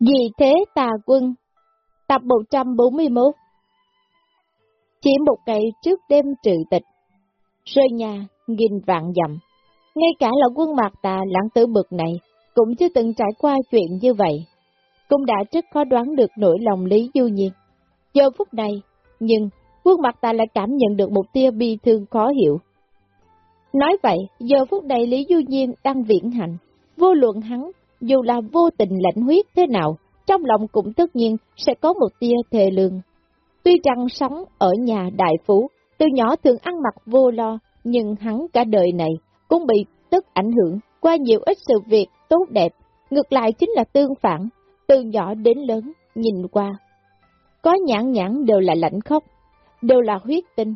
Vì thế tà quân. Tập 141 Chỉ một ngày trước đêm trừ tịch Rơi nhà nghìn vạn dặm. Ngay cả là quân mạc tà lãng tử bực này Cũng chưa từng trải qua chuyện như vậy. Cũng đã rất khó đoán được nỗi lòng Lý Du Nhiên. Giờ phút này Nhưng quân mạc tà lại cảm nhận được một tia bi thương khó hiểu. Nói vậy, giờ phút này Lý Du Nhiên đang viễn hành, vô luận hắn, dù là vô tình lãnh huyết thế nào, trong lòng cũng tất nhiên sẽ có một tia thề lương. Tuy rằng sống ở nhà đại phú, từ nhỏ thường ăn mặc vô lo, nhưng hắn cả đời này cũng bị tức ảnh hưởng qua nhiều ít sự việc tốt đẹp, ngược lại chính là tương phản, từ nhỏ đến lớn, nhìn qua. Có nhãn nhãn đều là lạnh khóc, đều là huyết tinh,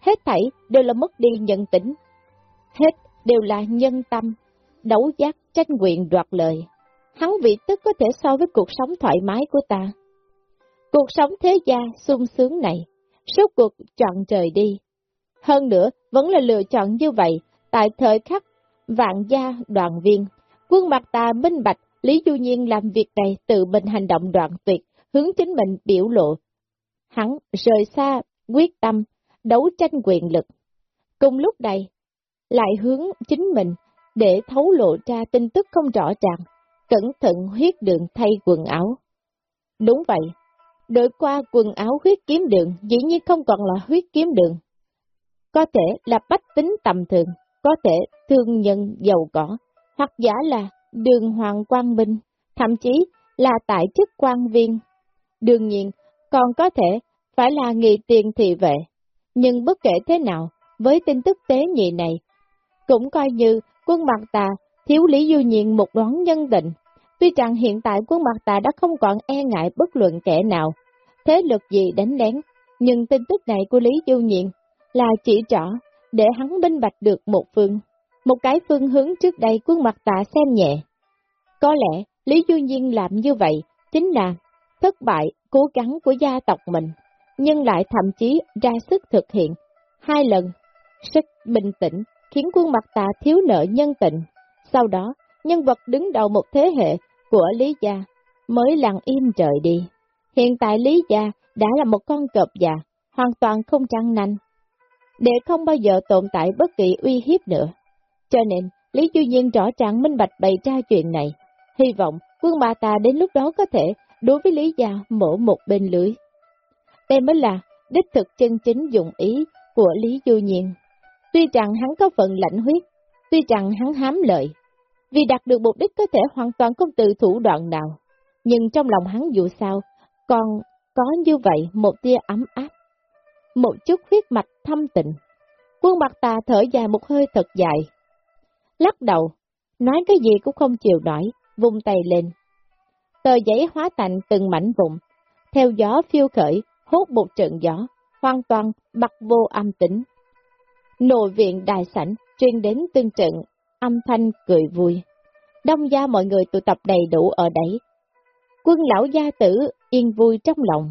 hết thảy đều là mất đi nhận tĩnh, hết đều là nhân tâm, đấu giác, tranh quyền đoạt lời. Hắn vị tức có thể so với cuộc sống thoải mái của ta. Cuộc sống thế gia sung sướng này, số cuộc chọn trời đi. Hơn nữa, vẫn là lựa chọn như vậy, tại thời khắc vạn gia đoàn viên, quân mặt ta minh bạch, Lý Du Nhiên làm việc này tự mình hành động đoạn tuyệt, hướng chính mình biểu lộ. Hắn rời xa, quyết tâm, đấu tranh quyền lực. Cùng lúc này, lại hướng chính mình để thấu lộ ra tin tức không rõ ràng, cẩn thận huyết đường thay quần áo. Đúng vậy, đổi qua quần áo huyết kiếm đường dĩ nhiên không còn là huyết kiếm đường. Có thể là bách tính tầm thường, có thể thương nhân giàu có, hoặc giả là đường hoàng quang minh, thậm chí là tại chức quan viên. Đương nhiên, còn có thể phải là nghị tiền thị vệ. Nhưng bất kể thế nào, với tin tức tế nhị này, cũng coi như quân mặt tà thiếu lý du nhiên một đoán nhân định. Tuy rằng hiện tại quân mặt tà đã không còn e ngại bất luận kẻ nào, thế lực gì đánh lén, nhưng tin tức này của Lý Du Nhiên là chỉ rõ để hắn minh bạch được một phương, một cái phương hướng trước đây quân mặt tà xem nhẹ. Có lẽ Lý Du Nhiên làm như vậy chính là thất bại cố gắng của gia tộc mình, nhưng lại thậm chí ra sức thực hiện hai lần, sức bình tĩnh khiến quân mặt tà thiếu nợ nhân tình. Sau đó, nhân vật đứng đầu một thế hệ của Lý Gia mới lặng im trời đi. Hiện tại Lý Gia đã là một con cọp già, hoàn toàn không trăng nanh, để không bao giờ tồn tại bất kỳ uy hiếp nữa. Cho nên, Lý Du Nhiên rõ ràng minh bạch bày ra chuyện này, hy vọng quân bà ta đến lúc đó có thể đối với Lý Gia mổ một bên lưới. Đây mới là đích thực chân chính dụng ý của Lý Du Nhiên. Tuy rằng hắn có phần lạnh huyết, tuy rằng hắn hám lợi, vì đạt được mục đích có thể hoàn toàn không từ thủ đoạn nào, nhưng trong lòng hắn dù sao, còn có như vậy một tia ấm áp, một chút huyết mạch thâm tịnh. Quân mặt tà thở dài một hơi thật dài, lắc đầu, nói cái gì cũng không chịu nổi, vung tay lên. Tờ giấy hóa thành từng mảnh vụn, theo gió phiêu khởi, hốt một trận gió, hoàn toàn bật vô âm tĩnh. Nội viện đại sảnh truyền đến tương trận, âm thanh cười vui. Đông gia mọi người tụ tập đầy đủ ở đấy. Quân lão gia tử yên vui trong lòng.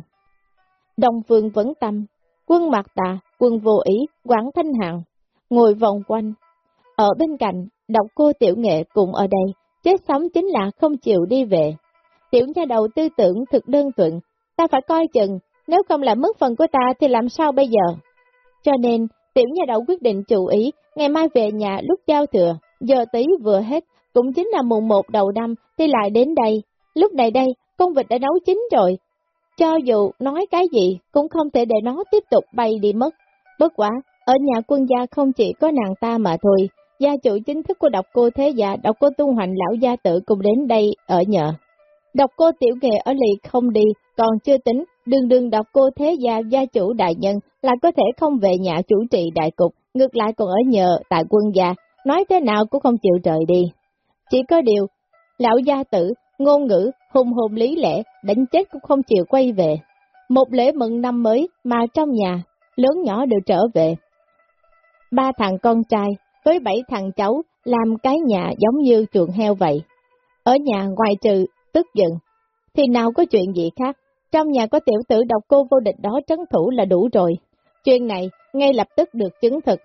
Đông phương vấn tâm, quân mặt tà, quân vô ý, quản thanh hạng, ngồi vòng quanh. Ở bên cạnh, đọc cô tiểu nghệ cùng ở đây, chết sống chính là không chịu đi về. Tiểu nhà đầu tư tưởng thực đơn thuận, ta phải coi chừng, nếu không là mất phần của ta thì làm sao bây giờ? Cho nên, Tiểu nhà đầu quyết định chủ ý, ngày mai về nhà lúc giao thừa, giờ tí vừa hết, cũng chính là mùng một đầu năm, thì lại đến đây. Lúc này đây, con vịt đã nấu chín rồi. Cho dù nói cái gì, cũng không thể để nó tiếp tục bay đi mất. Bất quả, ở nhà quân gia không chỉ có nàng ta mà thôi, gia chủ chính thức của độc cô thế gia, độc cô tu hoành lão gia tự cùng đến đây ở nhờ. Độc cô tiểu nghệ ở lì không đi, còn chưa tính, đường đường đọc cô thế gia gia chủ đại nhân là có thể không về nhà chủ trì đại cục, ngược lại còn ở nhờ tại quân gia, nói thế nào cũng không chịu rời đi. Chỉ có điều, lão gia tử, ngôn ngữ, hùng hồn lý lẽ, đánh chết cũng không chịu quay về. Một lễ mừng năm mới mà trong nhà, lớn nhỏ đều trở về. Ba thằng con trai với bảy thằng cháu làm cái nhà giống như chuồng heo vậy. Ở nhà ngoài trừ tức giận, thì nào có chuyện gì khác. Trong nhà có tiểu tử độc cô vô địch đó trấn thủ là đủ rồi. Chuyện này ngay lập tức được chứng thực.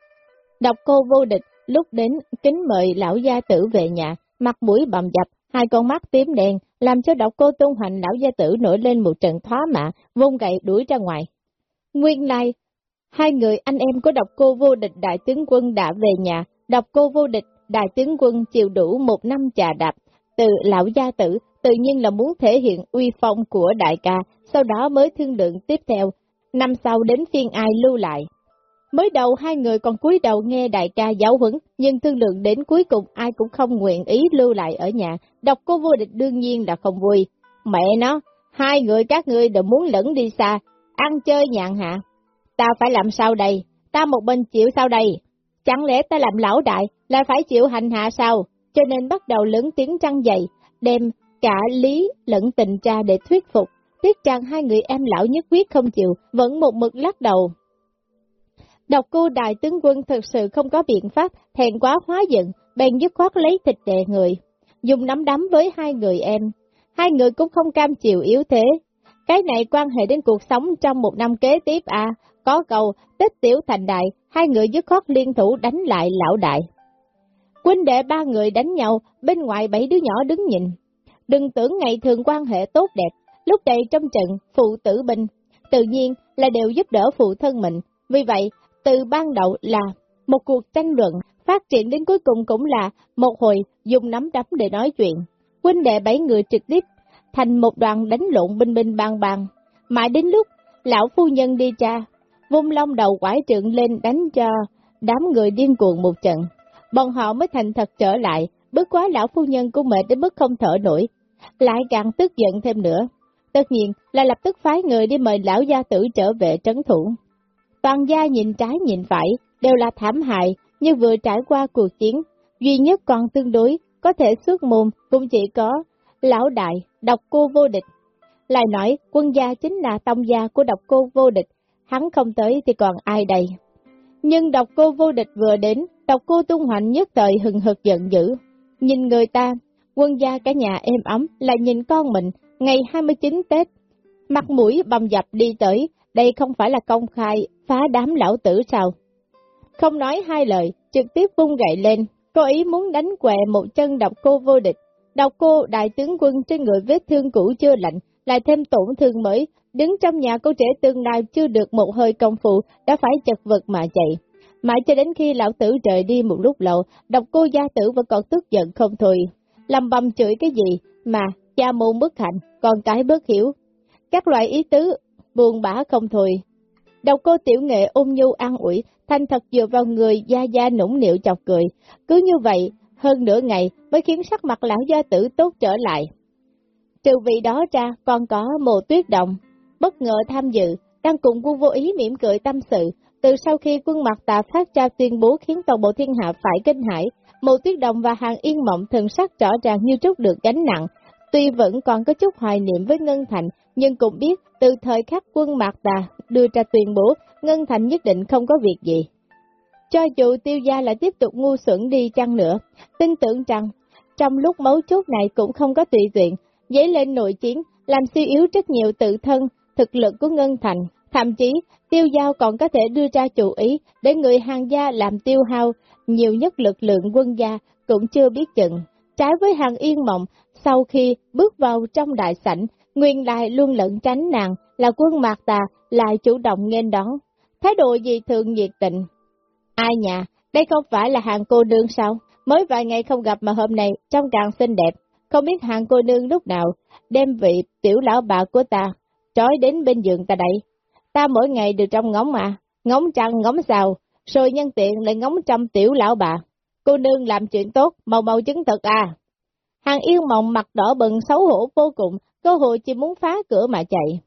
Độc cô vô địch lúc đến kính mời lão gia tử về nhà, mặt mũi bầm dập, Hai con mắt tím đen làm cho độc cô tôn hành lão gia tử nổi lên một trận thoá mạ, vung gậy đuổi ra ngoài. Nguyên lai, hai người anh em của độc cô vô địch đại tướng quân đã về nhà, độc cô vô địch đại tướng quân chịu đủ một năm trà đạp, từ lão gia tử tự nhiên là muốn thể hiện uy phong của đại ca, sau đó mới thương lượng tiếp theo, năm sau đến phiên ai lưu lại. Mới đầu hai người còn cúi đầu nghe đại ca giáo huấn, nhưng thương lượng đến cuối cùng ai cũng không nguyện ý lưu lại ở nhà, độc cô vô địch đương nhiên là không vui. Mẹ nó, hai người các ngươi đều muốn lẫn đi xa, ăn chơi nhạn hạ. Ta phải làm sao đây? Ta một bên chịu sao đây? Chẳng lẽ ta làm lão đại, là phải chịu hành hạ sao? Cho nên bắt đầu lớn tiếng trăng dậy, đem cả lý lẫn tình tra để thuyết phục. Tiếc rằng hai người em lão nhất quyết không chịu, vẫn một mực lắc đầu. Độc cô đại tướng quân thật sự không có biện pháp, thèn quá hóa giận, bèn dứt khoát lấy thịt đè người, dùng nắm đấm với hai người em. Hai người cũng không cam chịu yếu thế. Cái này quan hệ đến cuộc sống trong một năm kế tiếp à, có cầu, tích tiểu thành đại, hai người dứt khoát liên thủ đánh lại lão đại. Quân đệ ba người đánh nhau, bên ngoài bảy đứa nhỏ đứng nhìn. Đừng tưởng ngày thường quan hệ tốt đẹp, lúc đây trong trận, phụ tử binh, tự nhiên là đều giúp đỡ phụ thân mình. Vì vậy, từ ban đầu là một cuộc tranh luận, phát triển đến cuối cùng cũng là một hồi dùng nắm đấm để nói chuyện. Huynh đệ bảy người trực tiếp thành một đoàn đánh lộn binh binh bang bang. Mãi đến lúc lão phu nhân đi cha, vung long đầu quải trượng lên đánh cho đám người điên cuồng một trận. Bọn họ mới thành thật trở lại, bước quá lão phu nhân cũng mệt đến mức không thở nổi, lại càng tức giận thêm nữa. Tất nhiên là lập tức phái người đi mời lão gia tử trở về trấn thủ. Toàn gia nhìn trái nhìn phải, đều là thảm hại, như vừa trải qua cuộc chiến, duy nhất còn tương đối, có thể xuất môn cũng chỉ có lão đại, độc cô vô địch. Lại nói, quân gia chính là tông gia của độc cô vô địch, hắn không tới thì còn ai đây? Nhưng độc cô vô địch vừa đến, độc cô tung hoành nhất thời hừng hực giận dữ. Nhìn người ta, quân gia cả nhà êm ấm, là nhìn con mình, ngày 29 Tết, mặt mũi bầm dập đi tới, đây không phải là công khai, phá đám lão tử sao? Không nói hai lời, trực tiếp vung gậy lên, có ý muốn đánh què một chân độc cô vô địch. Độc cô đại tướng quân trên người vết thương cũ chưa lạnh, lại thêm tổn thương mới, đứng trong nhà cô trẻ tương lai chưa được một hơi công phu, đã phải chật vật mà chạy. Mãi cho đến khi lão tử rời đi một lúc lâu, độc cô gia tử vẫn còn tức giận không thôi. Lâm bầm chửi cái gì mà cha môn bất hạnh, còn cái bất hiểu. Các loại ý tứ, buồn bã không thôi. Độc cô tiểu nghệ ôm nhu an ủi, thanh thật dựa vào người gia gia nũng nịu chọc cười. Cứ như vậy, hơn nửa ngày mới khiến sắc mặt lão gia tử tốt trở lại. Trừ vị đó ra còn có mồ tuyết động, bất ngờ tham dự, đang cùng quân vô ý mỉm cười tâm sự. Từ sau khi quân mặt tà phát ra tuyên bố khiến toàn bộ thiên hạ phải kinh hãi, mộ tuyết đồng và hàng yên mộng thần sắc rõ ràng như trút được gánh nặng. Tuy vẫn còn có chút hoài niệm với Ngân Thành, nhưng cũng biết từ thời khắc quân Mạc Tà đưa ra tuyên bố, Ngân Thành nhất định không có việc gì. Cho dù tiêu gia lại tiếp tục ngu xuẩn đi chăng nữa, tin tưởng rằng trong lúc mấu chốt này cũng không có tùy tiện, dấy lên nội chiến, làm suy yếu rất nhiều tự thân, thực lực của Ngân Thành. Thậm chí, tiêu giao còn có thể đưa ra chủ ý để người hàng gia làm tiêu hao, nhiều nhất lực lượng quân gia cũng chưa biết chừng. Trái với hàng yên mộng, sau khi bước vào trong đại sảnh, Nguyên lại luôn lẫn tránh nàng là quân mạc tà lại chủ động nghênh đón. Thái độ gì thường nhiệt tình. Ai nhà, đây không phải là hàng cô nương sao? Mới vài ngày không gặp mà hôm nay trông càng xinh đẹp. Không biết hàng cô nương lúc nào đem vị tiểu lão bà của ta trói đến bên giường ta đây. Ta mỗi ngày đều trong ngóng mà, ngóng trăng ngóng sao, rồi nhân tiện lại ngóng trăm tiểu lão bà. Cô nương làm chuyện tốt, mau mau chứng thực à. Hàng yêu mộng mặt đỏ bừng xấu hổ vô cùng, cơ hội chỉ muốn phá cửa mà chạy.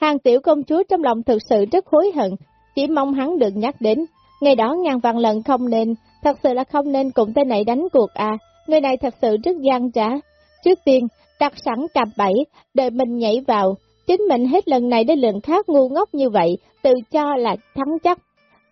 Hàng tiểu công chúa trong lòng thực sự rất hối hận, chỉ mong hắn được nhắc đến. Ngày đó ngàn vạn lần không nên, thật sự là không nên cùng tên này đánh cuộc à, người này thật sự rất gian trá. Trước tiên, đặt sẵn cặp bẫy, đợi mình nhảy vào, chính mình hết lần này đến lần khác ngu ngốc như vậy, tự cho là thắng chắc,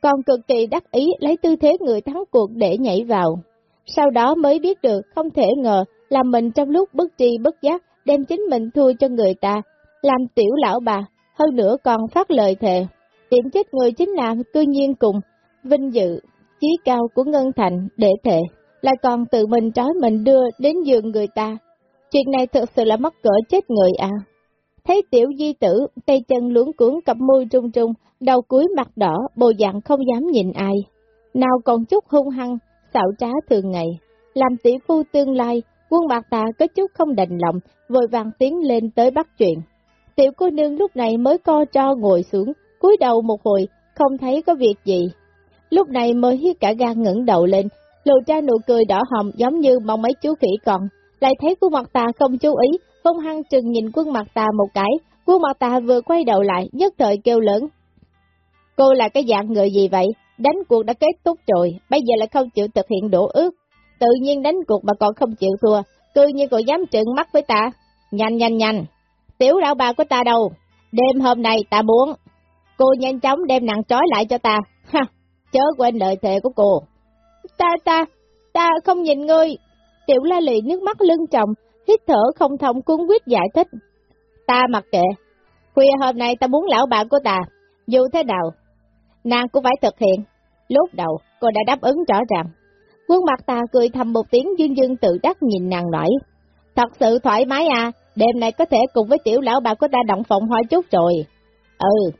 còn cực kỳ đắc ý lấy tư thế người thắng cuộc để nhảy vào. Sau đó mới biết được, không thể ngờ, là mình trong lúc bất tri bất giác, đem chính mình thua cho người ta, làm tiểu lão bà, hơn nữa còn phát lời thề. Điểm chết người chính là cư nhiên cùng, vinh dự, chí cao của Ngân Thành để thề, lại còn tự mình trói mình đưa đến giường người ta. Chuyện này thực sự là mất cỡ chết người à. Thấy tiểu di tử, tay chân luống cuốn cặp môi trung trung, đầu cuối mặt đỏ, bồ dạng không dám nhìn ai. Nào còn chút hung hăng, xạo trá thường ngày. Làm tỷ phu tương lai, quân bạc tà có chút không đành lòng, vội vàng tiến lên tới bắt chuyện. Tiểu cô nương lúc này mới co cho ngồi xuống, cúi đầu một hồi, không thấy có việc gì. Lúc này mới cả gan ngẩng đầu lên, lộ ra nụ cười đỏ hồng giống như mong mấy chú khỉ còn, lại thấy quân mặt tà không chú ý, hung hăng trừng nhìn quân mặt tà một cái, quân mặt tà vừa quay đầu lại, nhất thời kêu lớn. Cô là cái dạng người gì vậy? Đánh cuộc đã kết thúc rồi, bây giờ lại không chịu thực hiện đổ ước. Tự nhiên đánh cuộc mà còn không chịu thua, cư nhiên còn dám trợn mắt với ta. Nhanh nhanh nhanh, tiểu lão bà của ta đâu? Đêm hôm nay ta muốn. Cô nhanh chóng đem nàng trói lại cho ta. Ha, chớ quên lời thề của cô. Ta, ta, ta không nhìn ngươi. Tiểu la lì nước mắt lưng trọng, hít thở không thông cuốn quyết giải thích. Ta mặc kệ, khuya hôm nay ta muốn lão bạn của ta, dù thế nào, nàng cũng phải thực hiện. Lúc đầu, cô đã đáp ứng rõ ràng. Quân mặt ta cười thầm một tiếng dương dương tự đắc nhìn nàng nói. Thật sự thoải mái à, đêm này có thể cùng với tiểu lão bà của ta động phòng hoa chút rồi. Ừ,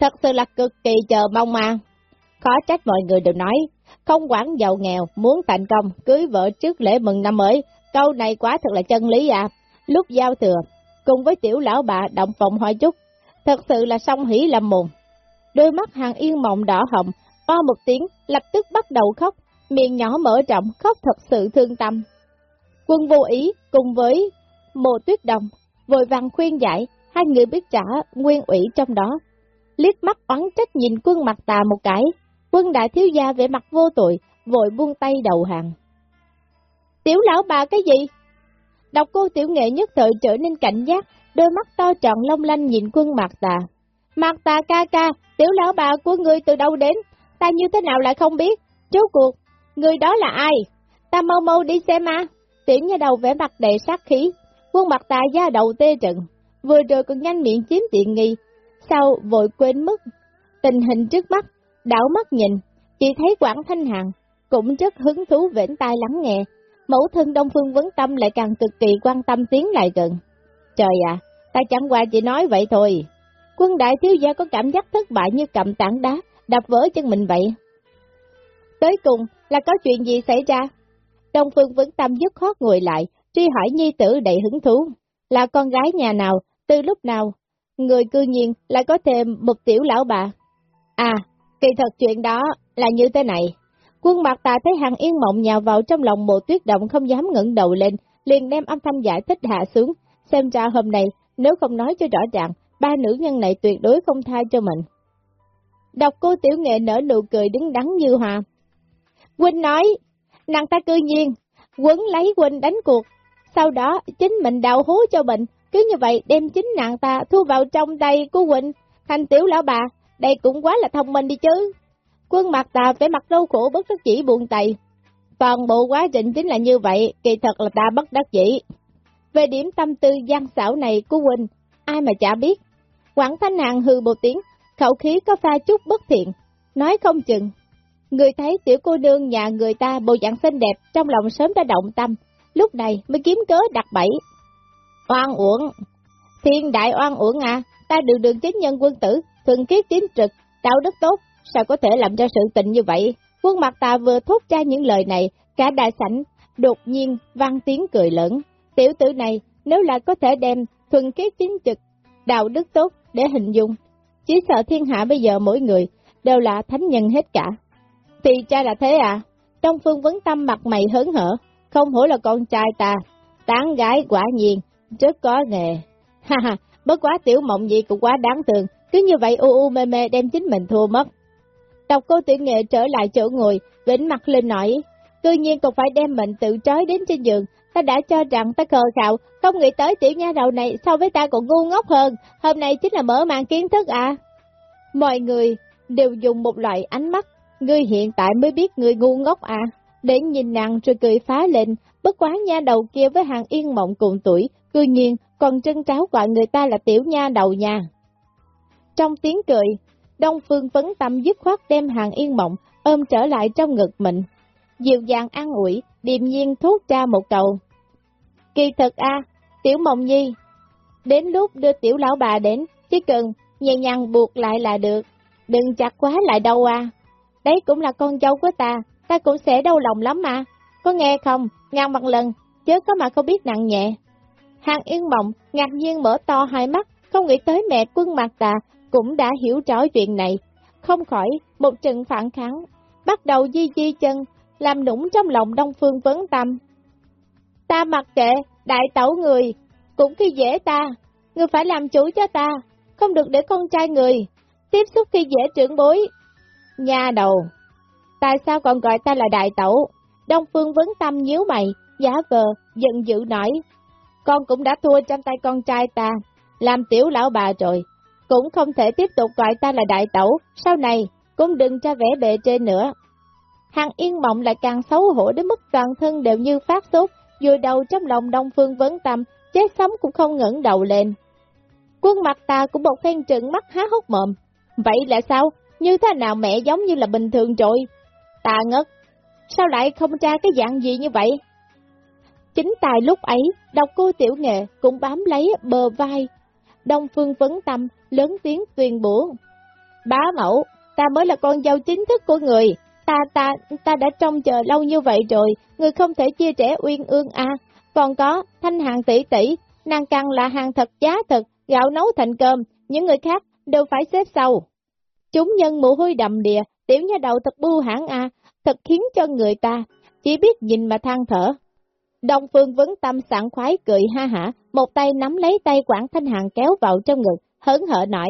thật sự là cực kỳ chờ mong mà. Khó trách mọi người đều nói, không quản giàu nghèo, muốn thành công, cưới vợ trước lễ mừng năm mới, câu này quá thật là chân lý à. Lúc giao thừa, cùng với tiểu lão bà động phòng hoa chút, thật sự là song hỷ lâm mùng. Đôi mắt hàng yên mộng đỏ hồng, o một tiếng, lập tức bắt đầu khóc, miệng nhỏ mở rộng, khóc thật sự thương tâm. Quân vô ý, cùng với mồ tuyết đồng, vội vàng khuyên giải, hai người biết trả nguyên ủy trong đó. Liếc mắt oán trách nhìn quân mặt tà một cái, quân đại thiếu gia vẻ mặt vô tội, vội buông tay đầu hàng. Tiểu lão bà cái gì? Đọc cô tiểu nghệ nhất thời trở nên cảnh giác, đôi mắt to tròn long lanh nhìn quân Mạc tà. Mạc tà ca ca, tiểu lão bà của ngươi từ đâu đến? Ta như thế nào lại không biết? Chú cuộc, người đó là ai? Ta mau mau đi xem ma. Tiểu nha đầu vẽ mặt đầy sát khí, quân Mạc tà da đầu tê trận, vừa rồi còn nhanh miệng chiếm tiện nghi, sau vội quên mất. Tình hình trước mắt, đảo mắt nhìn, chỉ thấy Quảng Thanh Hằng cũng rất hứng thú vĩnh tai lắng nghe, mẫu thân Đông Phương Vấn Tâm lại càng cực kỳ quan tâm tiến lại gần. Trời ạ, ta chẳng qua chỉ nói vậy thôi. Quân đại thiếu gia có cảm giác thất bại như cầm tảng đá, đập vỡ chân mình vậy. Tới cùng là có chuyện gì xảy ra? Đông Phương Vấn Tâm dứt khoát ngồi lại, truy hỏi nhi tử đầy hứng thú. Là con gái nhà nào, từ lúc nào? Người cư nhiên lại có thêm một tiểu lão bà. À, kỳ thật chuyện đó là như thế này. Quân mặt tà thấy hàng yên mộng nhào vào trong lòng mộ tuyết động không dám ngẩng đầu lên, liền đem âm thanh giải thích hạ xuống. Xem ra hôm nay, nếu không nói cho rõ ràng, ba nữ nhân này tuyệt đối không tha cho mình. Đọc cô tiểu nghệ nở nụ cười đứng đắn như hòa. Quỳnh nói, nàng ta cư nhiên, quấn lấy Quỳnh đánh cuộc, sau đó chính mình đào hố cho mình, cứ như vậy đem chính nàng ta thu vào trong tay của Quỳnh, thành tiểu lão bà, đây cũng quá là thông minh đi chứ. Quân mặt ta phải mặt đau khổ bất đắc chỉ buồn tay. Toàn bộ quá trình chính là như vậy, kỳ thật là ta bất đắc dĩ. Về điểm tâm tư gian xảo này của Quỳnh, ai mà chả biết. Quảng Thanh Hàng hư một tiếng, khẩu khí có pha chút bất thiện, nói không chừng. Người thấy tiểu cô nương nhà người ta bộ dạng xinh đẹp trong lòng sớm đã động tâm, lúc này mới kiếm cớ đặt bẫy. Oan uổng, thiên đại oan uổng à, ta đường đường chính nhân quân tử, thuần khiết chính trực, đạo đức tốt, sao có thể làm cho sự tình như vậy? Quân mặt ta vừa thốt ra những lời này, cả đại sảnh đột nhiên vang tiếng cười lớn. Tiểu tử này, nếu là có thể đem thuần khiết chính trực, đạo đức tốt để hình dung, chỉ sợ thiên hạ bây giờ mỗi người đều là thánh nhân hết cả. Thì cha là thế à? Trong phương vấn tâm mặt mày hớn hở, không hổ là con trai ta, tán gái quả nhiên, rất có nghề. Ha ha, bất quá tiểu mộng gì cũng quá đáng tường, cứ như vậy u u mê mê đem chính mình thua mất. Đọc cô tiểu nghệ trở lại chỗ ngồi, vĩnh mặt lên nói, cư nhiên còn phải đem mình tự trói đến trên giường, ta đã cho rằng ta khờ khạo, không nghĩ tới tiểu nha đầu này so với ta còn ngu ngốc hơn, hôm nay chính là mở mang kiến thức à. Mọi người đều dùng một loại ánh mắt, ngươi hiện tại mới biết ngươi ngu ngốc à, để nhìn nàng rồi cười phá lên, bất quá nha đầu kia với hàng yên mộng cùng tuổi, cư nhiên còn trân tráo gọi người ta là tiểu nha đầu nha. Trong tiếng cười, Đông Phương vấn tâm dứt khoát đem hàng yên mộng ôm trở lại trong ngực mình. Dịu dàng an ủi, điềm nhiên thốt ra một cầu. Kỳ thật a tiểu mộng nhi, đến lúc đưa tiểu lão bà đến, chỉ cần nhẹ nhàng buộc lại là được, đừng chặt quá lại đâu à. Đấy cũng là con dâu của ta, ta cũng sẽ đau lòng lắm mà, có nghe không, ngàn bằng lần, chứ có mà không biết nặng nhẹ. Hàng yên mộng, ngạc nhiên mở to hai mắt, không nghĩ tới mẹ quân mặt tà, cũng đã hiểu rõ chuyện này, không khỏi một trận phản kháng, bắt đầu di di chân, làm nũng trong lòng Đông Phương vấn tâm. Ta mặc kệ, đại tẩu người, cũng khi dễ ta, người phải làm chủ cho ta, không được để con trai người, tiếp xúc khi dễ trưởng bối. Nhà đầu, tại sao còn gọi ta là đại tẩu? Đông Phương vấn tâm nhíu mày, giả vờ, giận dữ nói, con cũng đã thua trong tay con trai ta, làm tiểu lão bà rồi, cũng không thể tiếp tục gọi ta là đại tẩu, sau này cũng đừng cho vẻ bề trên nữa. Hàng yên mộng lại càng xấu hổ đến mức toàn thân đều như phát sốt, vùi đầu trong lòng Đông Phương vấn tâm, chết sống cũng không ngẩng đầu lên. Quân mặt ta cũng bột phen trừng mắt há hốc mồm. Vậy là sao? Như thế nào mẹ giống như là bình thường rồi? Ta ngất. Sao lại không tra cái dạng gì như vậy? Chính tài lúc ấy, độc cô tiểu nghệ cũng bám lấy bờ vai. Đông Phương vấn tâm, lớn tiếng tuyên bố. Bá mẫu, ta mới là con dâu chính thức của người. Ta, ta, ta đã trông chờ lâu như vậy rồi, người không thể chia trẻ uyên ương a. Còn có, thanh hàng tỷ tỷ, nàng càng là hàng thật giá thật, gạo nấu thành cơm, những người khác đều phải xếp sau. Chúng nhân mồ hôi đầm đìa, tiểu nha đầu thật bu hãng a, à, thật khiến cho người ta, chỉ biết nhìn mà than thở. Đông Phương vấn tâm sảng khoái cười ha hả, một tay nắm lấy tay Quảng Thanh Hằng kéo vào trong ngực, hớn hở nói,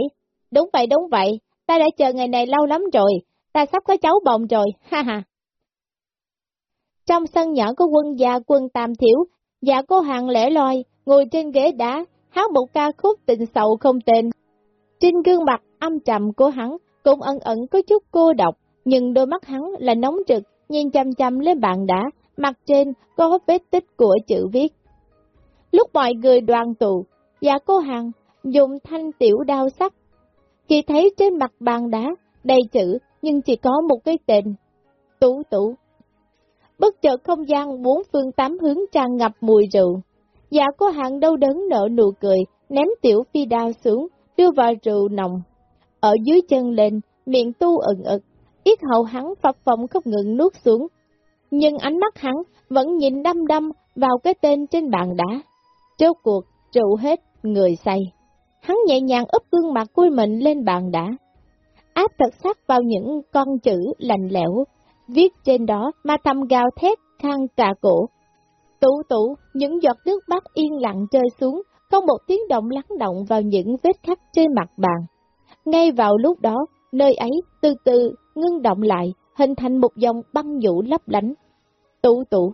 đúng vậy đúng vậy, ta đã chờ ngày này lâu lắm rồi, ta sắp có cháu bồng rồi, ha ha. Trong sân nhỏ có quân gia quân tam thiếu, và cô hàng lẻ loi, ngồi trên ghế đá, hát một ca khúc tình sầu không tên. Trên gương mặt âm trầm của hắn cũng ẩn ẩn có chút cô độc, nhưng đôi mắt hắn là nóng trực, nhìn chăm chăm lên bàn đá, mặt trên có vết tích của chữ viết. Lúc mọi người đoàn tụ, và cô hằng dùng thanh tiểu đao sắc, chỉ thấy trên mặt bàn đá đầy chữ nhưng chỉ có một cái tên, Tú Tú. Bất chợt không gian bốn phương tám hướng tràn ngập mùi rượu. Dạ cô Hằng đâu đớn nở nụ cười, ném tiểu phi đao xuống, đưa vào rượu nồng. Ở dưới chân lên, miệng tu ẩn ực, ít hậu hắn phập phồng không ngừng nuốt xuống. Nhưng ánh mắt hắn vẫn nhìn đăm đăm vào cái tên trên bàn đá. Trâu cuộc, trụ hết, người say. Hắn nhẹ nhàng úp gương mặt của mình lên bàn đá. Áp thật sắc vào những con chữ lạnh lẽo, viết trên đó mà thầm gào thét khang cả cổ. Tủ tủ, những giọt nước mắt yên lặng rơi xuống, không một tiếng động lắng động vào những vết khắc trên mặt bàn. Ngay vào lúc đó, nơi ấy từ từ ngưng động lại, hình thành một dòng băng vũ lấp lánh. Tủ tủ.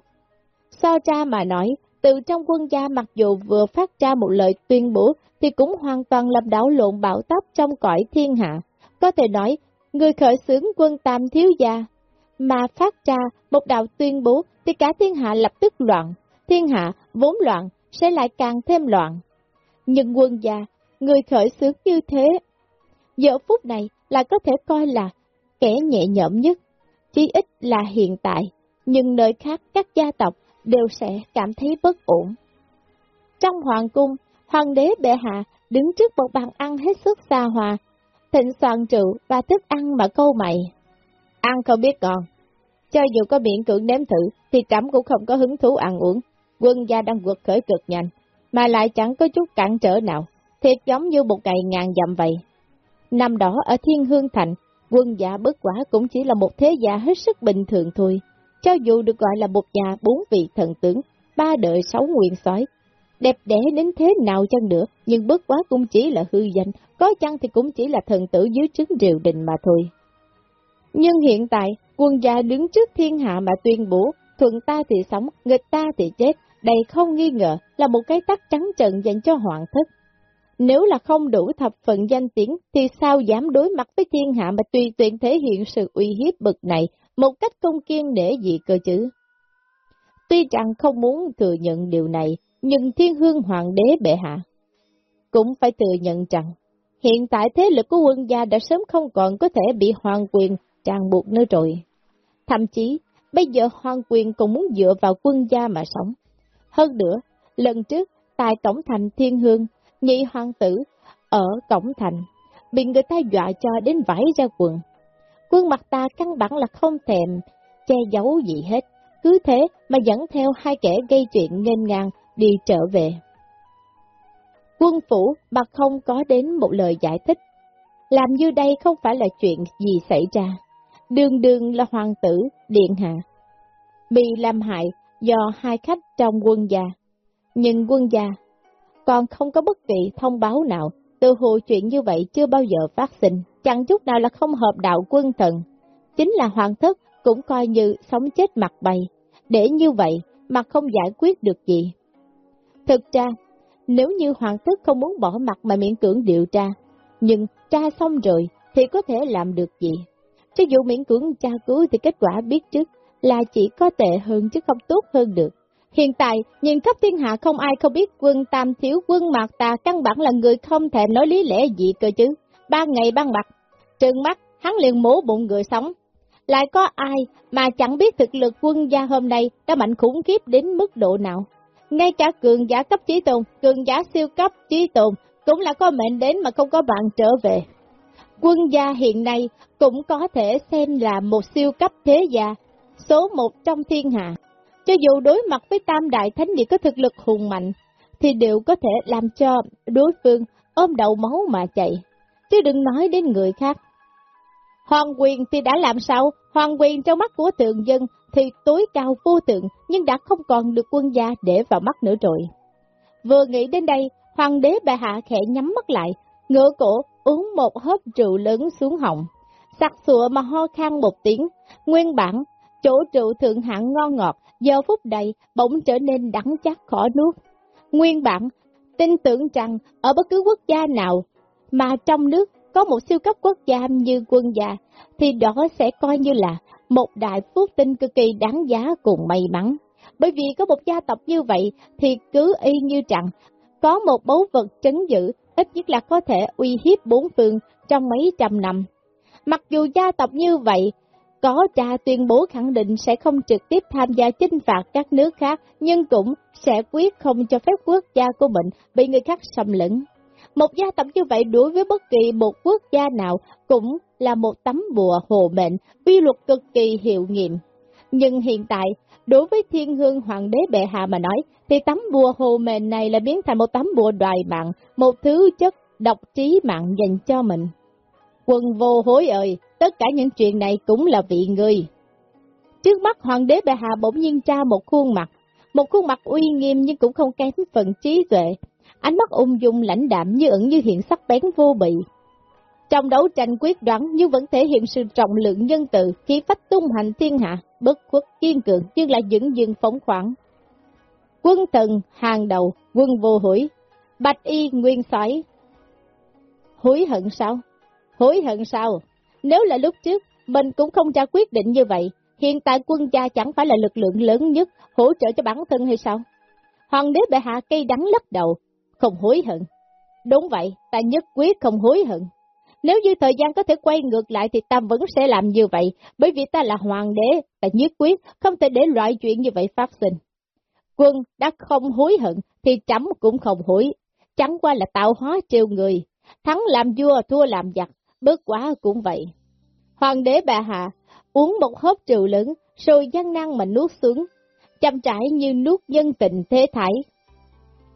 So cha mà nói, từ trong quân gia mặc dù vừa phát ra một lời tuyên bố, thì cũng hoàn toàn làm đảo lộn bão táp trong cõi thiên hạ. Có thể nói, người khởi xướng quân tam thiếu gia, mà phát ra một đạo tuyên bố thì cả thiên hạ lập tức loạn, thiên hạ vốn loạn sẽ lại càng thêm loạn. Nhưng quân gia, người khởi xướng như thế, giờ phút này là có thể coi là kẻ nhẹ nhõm nhất, chí ít là hiện tại, nhưng nơi khác các gia tộc đều sẽ cảm thấy bất ổn. Trong hoàng cung, hoàng đế bệ hạ đứng trước một bàn ăn hết sức xa hòa, thịnh soạn rượu và thức ăn mà câu mày. Ăn không biết còn, cho dù có miệng cưỡng nếm thử thì trẫm cũng không có hứng thú ăn uống, quân gia đang vượt khởi cực nhanh, mà lại chẳng có chút cản trở nào, thiệt giống như một ngày ngàn dặm vậy. Năm đó ở Thiên Hương Thành, quân gia bất quả cũng chỉ là một thế gia hết sức bình thường thôi, cho dù được gọi là một nhà bốn vị thần tướng, ba đời sáu nguyên soái đẹp đẽ đến thế nào chăng nữa, nhưng bất quá cũng chỉ là hư danh, có chăng thì cũng chỉ là thần tử dưới trứng triều đình mà thôi. Nhưng hiện tại, quân gia đứng trước thiên hạ mà tuyên bố, thuận ta thì sống, nghịch ta thì chết, đây không nghi ngờ là một cái tắc trắng trận dành cho hoàng thất. Nếu là không đủ thập phận danh tiếng, thì sao dám đối mặt với thiên hạ mà tùy tiện thể hiện sự uy hiếp bực này, một cách công kiên để gì cơ chứ? Tuy rằng không muốn thừa nhận điều này, nhưng thiên hương hoàng đế bệ hạ cũng phải thừa nhận rằng, hiện tại thế lực của quân gia đã sớm không còn có thể bị hoàng quyền tràn buộc nữa rồi. Thậm chí, bây giờ hoàng quyền cũng muốn dựa vào quân gia mà sống. Hơn nữa, Lần trước, tại tổng thành thiên hương, nhị hoàng tử ở cổng thành, bị người ta dọa cho đến vải ra quần. Quân mặt ta căn bản là không thèm, che giấu gì hết, cứ thế mà dẫn theo hai kẻ gây chuyện nghênh ngang đi trở về. Quân phủ mà không có đến một lời giải thích, làm như đây không phải là chuyện gì xảy ra. Đường đường là hoàng tử, điện hạ. Bị làm hại do hai khách trong quân gia. Nhưng quân gia còn không có bất kỳ thông báo nào, từ hồ chuyện như vậy chưa bao giờ phát sinh, chẳng chút nào là không hợp đạo quân thần. Chính là hoàng thất cũng coi như sống chết mặt bay, để như vậy mà không giải quyết được gì. Thực ra, nếu như hoàng thất không muốn bỏ mặt mà miễn cưỡng điều tra, nhưng tra xong rồi thì có thể làm được gì? Cho dù miễn cưỡng tra cứu thì kết quả biết trước là chỉ có tệ hơn chứ không tốt hơn được. Hiện tại, nhìn khắp thiên hạ không ai không biết quân tam thiếu quân mạc ta căn bản là người không thể nói lý lẽ gì cơ chứ. Ba ngày ban mặt, trừng mắt, hắn liền mố bụng người sống. Lại có ai mà chẳng biết thực lực quân gia hôm nay đã mạnh khủng khiếp đến mức độ nào. Ngay cả cường giả cấp trí tồn, cường giả siêu cấp trí tồn cũng là có mệnh đến mà không có bạn trở về. Quân gia hiện nay cũng có thể xem là một siêu cấp thế gia, số một trong thiên hạ. Cho dù đối mặt với tam đại thánh địa có thực lực hùng mạnh, thì đều có thể làm cho đối phương ôm đầu máu mà chạy, chứ đừng nói đến người khác. Hoàng quyền thì đã làm sao? Hoàng quyền trong mắt của thường dân thì tối cao vô tượng, nhưng đã không còn được quân gia để vào mắt nữa rồi. Vừa nghĩ đến đây, hoàng đế bà hạ khẽ nhắm mắt lại, ngửa cổ uống một hớp rượu lớn xuống họng, sặc sụa mà ho khan một tiếng, nguyên bản, chỗ rượu thượng hạng ngon ngọt, giờ phút đầy bỗng trở nên đắng chắc khó nuốt. Nguyên bản, tin tưởng rằng ở bất cứ quốc gia nào mà trong nước có một siêu cấp quốc gia như quân gia, thì đó sẽ coi như là một đại phước tinh cực kỳ đáng giá cùng may mắn. Bởi vì có một gia tộc như vậy thì cứ y như rằng có một báu vật trấn giữ, ít nhất là có thể uy hiếp bốn phương trong mấy trăm năm. Mặc dù gia tộc như vậy, có cha tuyên bố khẳng định sẽ không trực tiếp tham gia chinh phạt các nước khác, nhưng cũng sẽ quyết không cho phép quốc gia của mình bị người khác xâm lấn. Một gia tộc như vậy đối với bất kỳ một quốc gia nào cũng là một tấm bùa hồ mệnh, quy luật cực kỳ hiệu nghiệm. Nhưng hiện tại, đối với thiên hương hoàng đế bệ hạ mà nói, thì tấm bùa hồ mệnh này là biến thành một tấm bùa đoài mạng, một thứ chất độc trí mạng dành cho mình. Quân vô hối ơi, tất cả những chuyện này cũng là vị người. Trước mắt hoàng đế bệ hạ bỗng nhiên tra một khuôn mặt, một khuôn mặt uy nghiêm nhưng cũng không kém phần trí tuệ, ánh mắt ung dung lãnh đạm như ẩn như hiện sắc bén vô bị. Trong đấu tranh quyết đoán nhưng vẫn thể hiện sự trọng lượng nhân từ, khí phách tung hành thiên hạ, bất khuất kiên cường nhưng lại dững dưng phóng khoáng. Quân thần hàng đầu, quân vô hủy, bạch y nguyên soái Hối hận sao? Hối hận sao? Nếu là lúc trước, mình cũng không ra quyết định như vậy, hiện tại quân gia chẳng phải là lực lượng lớn nhất hỗ trợ cho bản thân hay sao? Hoàng đế bệ hạ cây đắng lắc đầu, không hối hận. Đúng vậy, ta nhất quyết không hối hận. Nếu như thời gian có thể quay ngược lại thì ta vẫn sẽ làm như vậy, bởi vì ta là hoàng đế, ta nhất quyết không thể để loại chuyện như vậy phát sinh. Quân đã không hối hận thì chấm cũng không hối, chẳng qua là tạo hóa trêu người, thắng làm vua thua làm giặc, Bất quá cũng vậy. Hoàng đế bà hạ uống một hớp rượu lớn, rồi gian năng mà nuốt xuống, chăm trải như nuốt dân tình thế thải.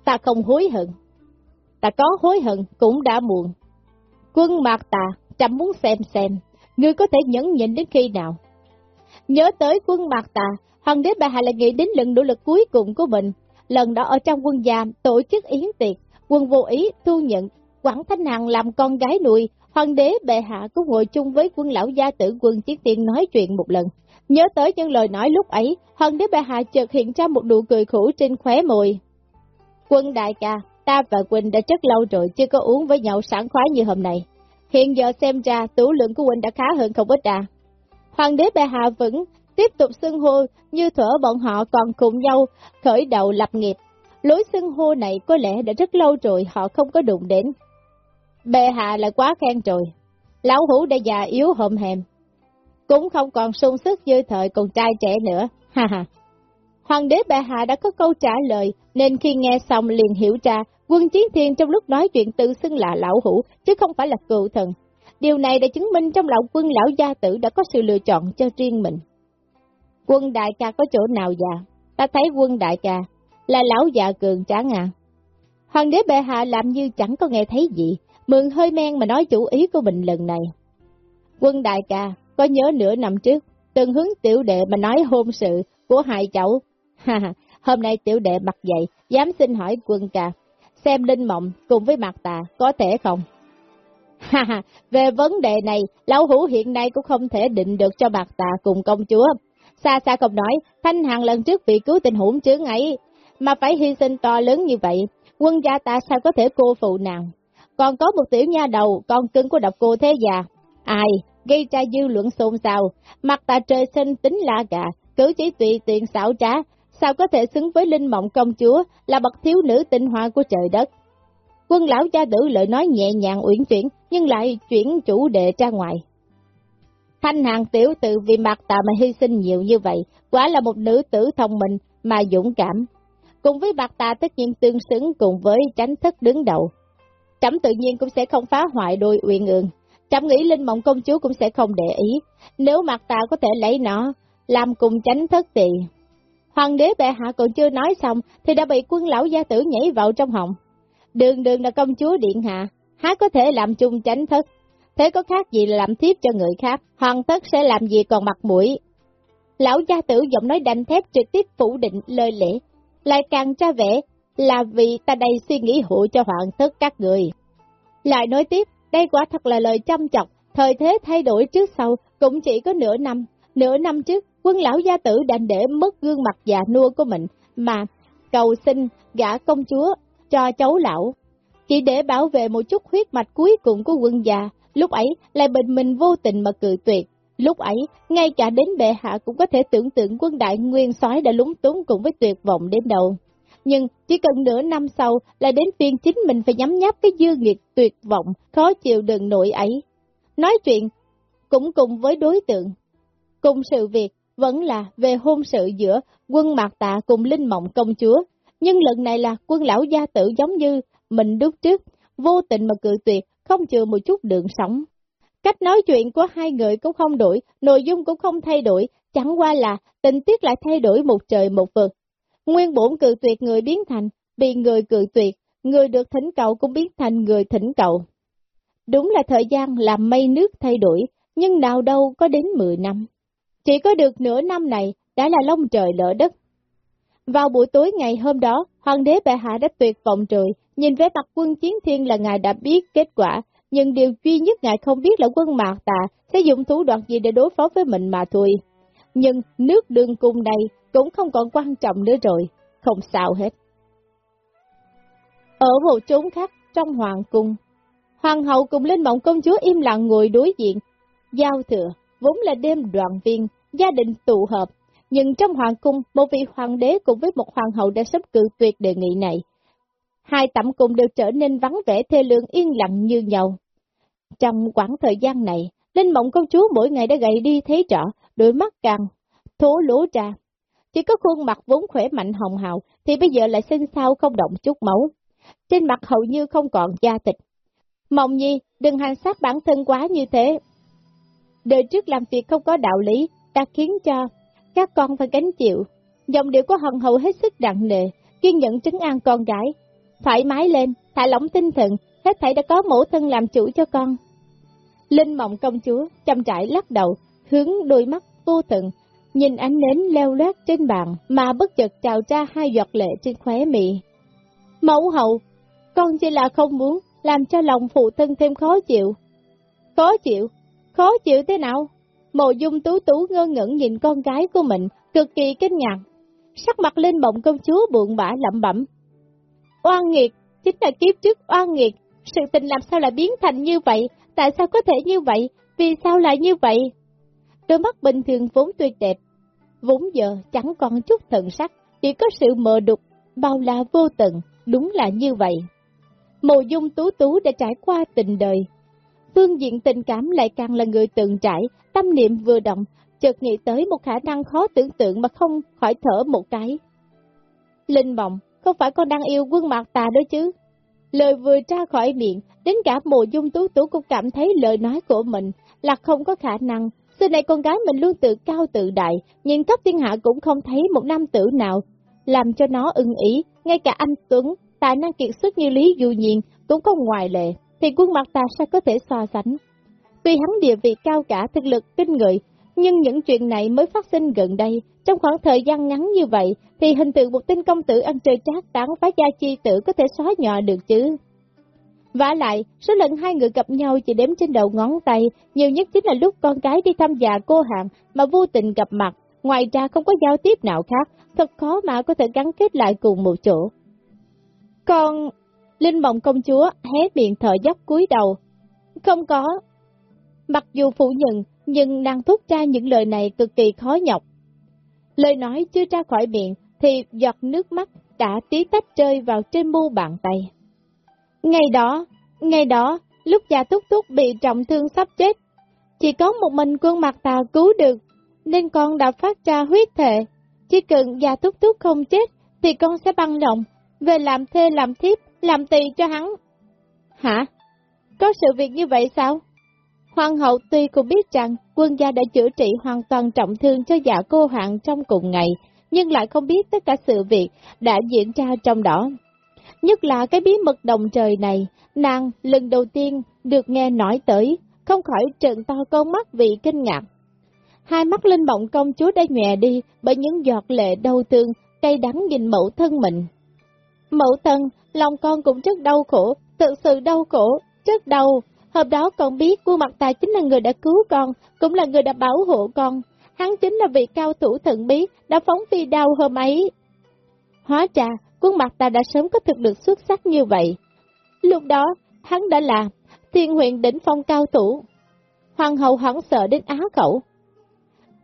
Ta không hối hận, ta có hối hận cũng đã muộn. Quân mạc tà, chậm muốn xem xem, ngươi có thể nhẫn nhịn đến khi nào. Nhớ tới quân mạc tà, hoàng đế bà hạ lại nghĩ đến lần nỗ lực cuối cùng của mình. Lần đó ở trong quân giam tổ chức yến tiệc, quân vô ý thu nhận Quảng Thanh Hằng làm con gái nuôi, hoàng đế bệ hạ cũng ngồi chung với quân lão gia tử quân chiến tiên nói chuyện một lần. Nhớ tới những lời nói lúc ấy, hoàng đế bệ hạ chợt hiện ra một nụ cười khổ trên khóe môi. Quân đại ca, ta và Quỳnh đã rất lâu rồi chưa có uống với nhau sảng khoái như hôm nay. Hiện giờ xem ra tủ lượng của Quỳnh đã khá hơn không ít à. Hoàng đế bệ hạ vẫn tiếp tục xưng hô như thở bọn họ còn cùng nhau khởi đầu lập nghiệp. Lối xưng hô này có lẽ đã rất lâu rồi họ không có đụng đến. Bệ hạ lại quá khen rồi. Lão hủ đã già yếu hộm hèm. Cũng không còn sung sức dư thời còn trai trẻ nữa. Ha ha. Hoàng đế bệ hạ đã có câu trả lời, nên khi nghe xong liền hiểu ra, quân chiến thiên trong lúc nói chuyện tự xưng là lão hủ, chứ không phải là cựu thần. Điều này đã chứng minh trong lòng quân lão gia tử đã có sự lựa chọn cho riêng mình. Quân đại ca có chỗ nào già? Ta thấy quân đại ca là lão già cường tráng à. Hoàng đế bệ hạ làm như chẳng có nghe thấy gì, mừng hơi men mà nói chủ ý của mình lần này. Quân đại ca, có nhớ nửa năm trước, từng hướng tiểu đệ mà nói hôn sự của hai cháu. Ha hôm nay tiểu đệ mặt dậy, dám xin hỏi quân ca, xem linh mộng cùng với mặt tà có thể không? Ha ha, về vấn đề này, lão hủ hiện nay cũng không thể định được cho bạc tà cùng công chúa. Xa xa không nói, Thanh Hàng lần trước bị cứu tình huống chướng ấy, mà phải hy sinh to lớn như vậy, quân gia ta sao có thể cô phụ nàng? Còn có một tiểu nha đầu, con cưng của độc cô thế già. Ai, gây ra dư luận xôn xao, mặt ta trời sinh tính la gà, cử chỉ tùy tiện xảo trá, sao có thể xứng với linh mộng công chúa, là bậc thiếu nữ tinh hoa của trời đất. Quân lão gia tử lợi nói nhẹ nhàng uyển chuyển, nhưng lại chuyển chủ đề ra ngoài. Thanh hàng tiểu tự vì mặt tà mà hy sinh nhiều như vậy, quả là một nữ tử thông minh mà dũng cảm. Cùng với bạc tà tất nhiên tương xứng cùng với tránh thất đứng đầu. Trẫm tự nhiên cũng sẽ không phá hoại đôi uyên ương. Trẫm nghĩ Linh Mộng công chúa cũng sẽ không để ý. Nếu mặt ta có thể lấy nó, làm cùng tránh thất thì... Hoàng đế bệ hạ còn chưa nói xong thì đã bị quân lão gia tử nhảy vào trong họng. Đường đường là công chúa điện hạ, há có thể làm chung tránh thất. Thế có khác gì là làm thiếp cho người khác, hoàng thất sẽ làm gì còn mặt mũi. Lão gia tử giọng nói đanh thép trực tiếp phủ định lời lẽ, lại càng tra vẻ là vì ta đây suy nghĩ hộ cho hoàng thất các người. Lại nói tiếp, đây quả thật là lời chăm chọc, thời thế thay đổi trước sau cũng chỉ có nửa năm. Nửa năm trước, quân lão gia tử đành để mất gương mặt già nua của mình, mà cầu xin gã công chúa cho cháu lão. Chỉ để bảo vệ một chút huyết mạch cuối cùng của quân già, lúc ấy lại bình mình vô tình mà cự tuyệt. Lúc ấy, ngay cả đến bệ hạ cũng có thể tưởng tượng quân đại nguyên soái đã lúng túng cùng với tuyệt vọng đến đầu. Nhưng chỉ cần nửa năm sau là đến phiên chính mình phải nhắm nháp cái dư nghiệt tuyệt vọng, khó chịu đựng nổi ấy. Nói chuyện cũng cùng với đối tượng. Cùng sự việc vẫn là về hôn sự giữa quân mạc tạ cùng linh mộng công chúa. Nhưng lần này là quân lão gia tử giống như mình đúc trước, vô tình mà cự tuyệt, không chừa một chút đường sống. Cách nói chuyện của hai người cũng không đổi, nội dung cũng không thay đổi, chẳng qua là tình tiết lại thay đổi một trời một vực. Nguyên bổn cự tuyệt người biến thành, bị người cự tuyệt, người được thỉnh cầu cũng biến thành người thỉnh cầu. Đúng là thời gian làm mây nước thay đổi, nhưng nào đâu có đến 10 năm. Chỉ có được nửa năm này đã là lông trời lỡ đất. Vào buổi tối ngày hôm đó, hoàng đế bệ hạ đã tuyệt vọng trời, nhìn về mặt quân chiến thiên là ngài đã biết kết quả, nhưng điều duy nhất ngài không biết là quân mạc tà sẽ dùng thủ đoạn gì để đối phó với mình mà thôi. Nhưng nước đường cung này cũng không còn quan trọng nữa rồi, không sao hết. Ở một chốn khác, trong hoàng cung, hoàng hậu cùng lên mộng công chúa im lặng ngồi đối diện. Giao thừa, vốn là đêm đoàn viên, gia đình tụ hợp, nhưng trong hoàng cung, một vị hoàng đế cùng với một hoàng hậu đã sắp cự tuyệt đề nghị này. Hai tẩm cung đều trở nên vắng vẻ thê lương yên lặng như nhau. Trong khoảng thời gian này, Linh Mộng công chúa mỗi ngày đã gầy đi thế trọ, đôi mắt càng thố lúa ra. Chỉ có khuôn mặt vốn khỏe mạnh hồng hào, thì bây giờ lại xinh xao không động chút máu. Trên mặt hầu như không còn da thịt. Mộng nhi, đừng hành sát bản thân quá như thế. Đời trước làm việc không có đạo lý, ta khiến cho các con phải gánh chịu. Dòng điệu của hận hậu hết sức nặng nề, kiên nhẫn trấn an con gái. Thoải mái lên, thả lỏng tinh thần, hết thảy đã có mẫu thân làm chủ cho con. Linh mộng công chúa, chăm trải lắc đầu, hướng đôi mắt vô thần, nhìn ánh nến leo lét trên bàn mà bất chợt trào ra hai giọt lệ trên khóe mị. Mẫu hậu, con chỉ là không muốn làm cho lòng phụ thân thêm khó chịu. Khó chịu? Khó chịu thế nào? Mộ dung tú tú ngơ ngẩn nhìn con gái của mình, cực kỳ kinh ngạc. Sắc mặt lên bọng công chúa buồn bã lẩm bẩm. Oan nghiệt, chính là kiếp trước oan nghiệt, sự tình làm sao lại biến thành như vậy, tại sao có thể như vậy, vì sao lại như vậy? Đôi mắt bình thường vốn tuyệt đẹp, vốn giờ chẳng còn chút thần sắc, chỉ có sự mờ đục, bao la vô tận, đúng là như vậy. Mộ dung tú tú đã trải qua tình đời, phương diện tình cảm lại càng là người từng trải, tâm niệm vừa động, chợt nghĩ tới một khả năng khó tưởng tượng mà không khỏi thở một cái. Linh mộng, không phải con đang yêu quân mặt tà đó chứ? Lời vừa ra khỏi miệng, đến cả mùa dung tú tú cũng cảm thấy lời nói của mình là không có khả năng. Xưa này con gái mình luôn tự cao tự đại, nhưng cấp thiên hạ cũng không thấy một nam tử nào làm cho nó ưng ý, ngay cả anh Tuấn, tài năng kiệt xuất như Lý Du Nhiên cũng không ngoại lệ, thì quân mặt ta sao có thể so sánh. Tuy hắn địa vị cao cả thực lực kinh người, nhưng những chuyện này mới phát sinh gần đây, trong khoảng thời gian ngắn như vậy, thì hình tượng một tên công tử ăn chơi trác tán phá gia chi tử có thể xóa nhòa được chứ. Và lại, số lần hai người gặp nhau chỉ đếm trên đầu ngón tay, nhiều nhất chính là lúc con cái đi thăm già cô hạng mà vô tình gặp mặt, ngoài ra không có giao tiếp nào khác, thật khó mà có thể gắn kết lại cùng một chỗ. Còn Linh Mộng công chúa hé miệng thở dốc cúi đầu. Không có. Mặc dù phủ nhận, nhưng nàng thốt ra những lời này cực kỳ khó nhọc. Lời nói chưa ra khỏi miệng, thì giọt nước mắt đã tí tách rơi vào trên mu bàn tay. Ngày đó, ngày đó, lúc già túc túc bị trọng thương sắp chết, chỉ có một mình quân mặt tà cứu được, nên con đã phát ra huyết thệ. Chỉ cần già túc túc không chết, thì con sẽ băng lòng, về làm thê làm thiếp, làm tỳ cho hắn. Hả? Có sự việc như vậy sao? Hoàng hậu tuy cũng biết rằng quân gia đã chữa trị hoàn toàn trọng thương cho dạ cô hạng trong cùng ngày, nhưng lại không biết tất cả sự việc đã diễn ra trong đó. Nhất là cái bí mật đồng trời này, nàng lần đầu tiên được nghe nói tới, không khỏi trợn to con mắt vì kinh ngạc. Hai mắt linh mộng công chúa đã nhòe đi bởi những giọt lệ đau thương, cay đắng nhìn mẫu thân mình. Mẫu thân, lòng con cũng rất đau khổ, thực sự đau khổ, rất đau. Hôm đó con biết quân mặt tài chính là người đã cứu con, cũng là người đã bảo hộ con. Hắn chính là vị cao thủ thần bí đã phóng phi đau hôm ấy. Hóa ra, quân mặt ta đã sớm có thực lực xuất sắc như vậy. Lúc đó, hắn đã là thiên huyện đỉnh phong cao thủ. Hoàng hậu hoảng sợ đến áo khẩu.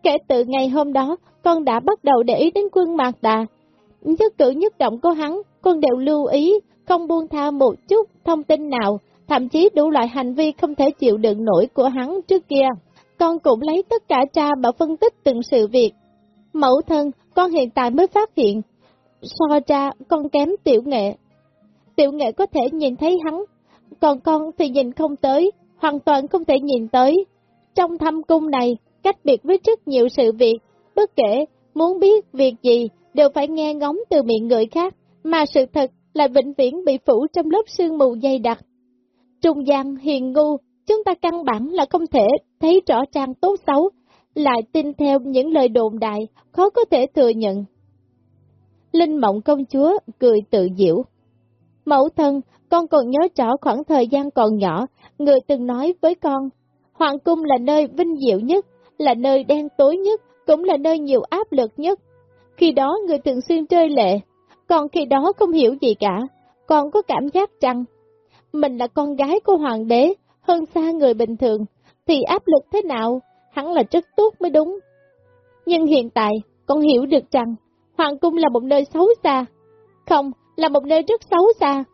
Kể từ ngày hôm đó, con đã bắt đầu để ý đến quân mạc đà. Nhất cử nhất động của hắn, con đều lưu ý, không buông tha một chút thông tin nào, thậm chí đủ loại hành vi không thể chịu đựng nổi của hắn trước kia. Con cũng lấy tất cả tra, mà phân tích từng sự việc. Mẫu thân, con hiện tại mới phát hiện, so ra con kém tiểu nghệ. Tiểu nghệ có thể nhìn thấy hắn, còn con thì nhìn không tới, hoàn toàn không thể nhìn tới. Trong thâm cung này, cách biệt với rất nhiều sự việc, bất kể muốn biết việc gì đều phải nghe ngóng từ miệng người khác, mà sự thật là vĩnh viễn bị phủ trong lớp sương mù dày đặc. Trung gian hiền ngu, chúng ta căn bản là không thể thấy rõ trang tốt xấu, lại tin theo những lời đồn đại, khó có thể thừa nhận. Linh mộng công chúa cười tự diệu. Mẫu thân, con còn nhớ rõ khoảng thời gian còn nhỏ, người từng nói với con, Hoàng cung là nơi vinh diệu nhất, là nơi đen tối nhất, cũng là nơi nhiều áp lực nhất. Khi đó người thường xuyên rơi lệ, còn khi đó không hiểu gì cả, con có cảm giác rằng mình là con gái của hoàng đế, hơn xa người bình thường, thì áp lực thế nào, hẳn là rất tốt mới đúng. Nhưng hiện tại, con hiểu được rằng, hoàng cung là một nơi xấu xa, không, là một nơi rất xấu xa.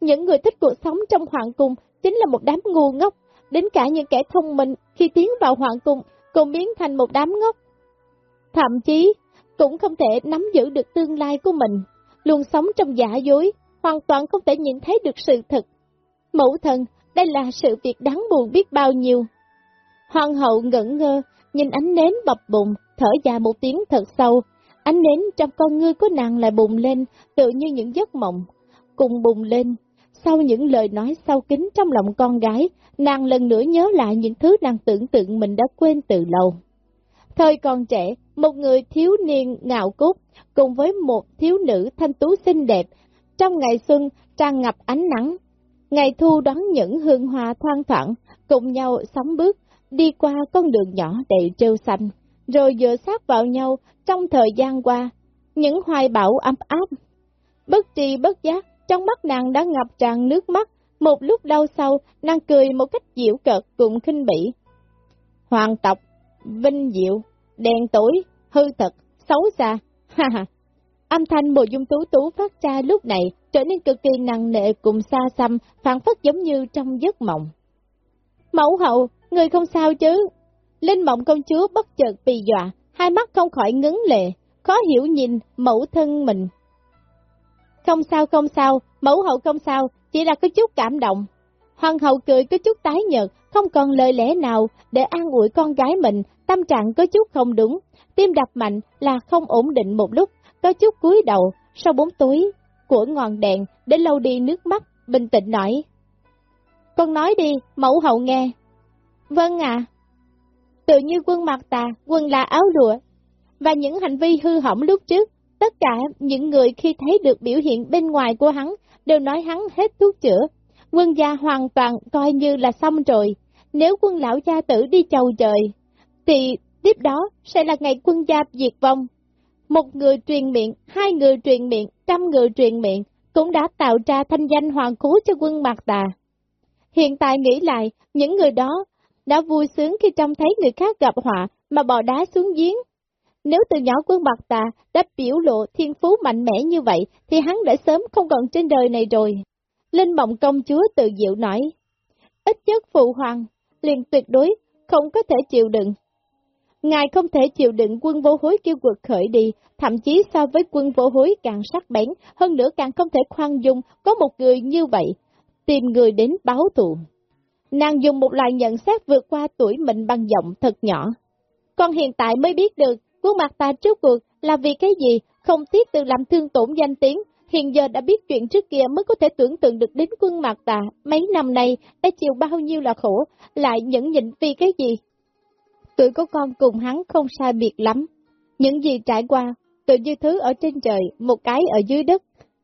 Những người thích cuộc sống trong hoàng cung chính là một đám ngu ngốc, đến cả những kẻ thông minh khi tiến vào hoàng cung cũng biến thành một đám ngốc. Thậm chí, cũng không thể nắm giữ được tương lai của mình, luôn sống trong giả dối, hoàn toàn không thể nhìn thấy được sự thật. Mẫu thần, đây là sự việc đáng buồn biết bao nhiêu. Hoàng hậu ngẩn ngơ, nhìn ánh nến bập bùng, thở dài một tiếng thật sâu. Ánh nến trong con ngươi của nàng lại bùng lên, tự như những giấc mộng. Cùng bùng lên, sau những lời nói sâu kín trong lòng con gái, nàng lần nữa nhớ lại những thứ nàng tưởng tượng mình đã quên từ lâu. Thời còn trẻ, một người thiếu niên ngạo cốt cùng với một thiếu nữ thanh tú xinh đẹp, trong ngày xuân tràn ngập ánh nắng. Ngày thu đón những hương hoa thoang thoảng, cùng nhau sóng bước, đi qua con đường nhỏ đầy trêu xanh, rồi dựa sát vào nhau trong thời gian qua, những hoài bão ấm áp. Bất tri bất giác, trong mắt nàng đã ngập tràn nước mắt, một lúc đau sau, nàng cười một cách dịu cợt cùng khinh bỉ. Hoàng tộc, vinh diệu, đèn tối, hư thật, xấu xa, ha ha. Âm thanh mùa dung tú tú phát ra lúc này trở nên cực kỳ nặng nề cùng xa xăm, phản phất giống như trong giấc mộng. Mẫu hậu, người không sao chứ? Linh mộng công chúa bất chợt bị dọa, hai mắt không khỏi ngấn lệ, khó hiểu nhìn mẫu thân mình. Không sao không sao, mẫu hậu không sao, chỉ là có chút cảm động. Hoàng hậu cười có chút tái nhợt, không còn lời lẽ nào để an ủi con gái mình, tâm trạng có chút không đúng, tim đập mạnh là không ổn định một lúc, có chút cúi đầu, sau bốn túi của ngọn đèn để lâu đi nước mắt, bình tĩnh nói. Con nói đi, mẫu hậu nghe. Vâng ạ. Tự như quân mặt tà, quân là áo lụa, và những hành vi hư hỏng lúc trước, tất cả những người khi thấy được biểu hiện bên ngoài của hắn đều nói hắn hết thuốc chữa. Quân gia hoàn toàn coi như là xong rồi, nếu quân lão gia tử đi chầu trời, thì tiếp đó sẽ là ngày quân gia diệt vong. Một người truyền miệng, hai người truyền miệng, trăm người truyền miệng, cũng đã tạo ra thanh danh hoàng cố cho quân mạc tà. Hiện tại nghĩ lại, những người đó đã vui sướng khi trông thấy người khác gặp họa mà bỏ đá xuống giếng. Nếu từ nhỏ quân bạc tà đã biểu lộ thiên phú mạnh mẽ như vậy, thì hắn đã sớm không còn trên đời này rồi. Linh mộng công chúa tự diệu nói, ít nhất phụ hoàng, liền tuyệt đối, không có thể chịu đựng. Ngài không thể chịu đựng quân vô hối kêu quật khởi đi, thậm chí so với quân vô hối càng sắc bén, hơn nữa càng không thể khoan dung có một người như vậy, tìm người đến báo thù. Nàng dùng một loại nhận xét vượt qua tuổi mình bằng giọng thật nhỏ. Con hiện tại mới biết được, quân mặt ta trước cuộc là vì cái gì, không tiếc từ làm thương tổn danh tiếng, hiện giờ đã biết chuyện trước kia mới có thể tưởng tượng được đến quân mặt tà, mấy năm nay đã chịu bao nhiêu là khổ, lại nhẫn nhịn vì cái gì. Tuổi của con cùng hắn không sai biệt lắm, những gì trải qua, tự như thứ ở trên trời, một cái ở dưới đất.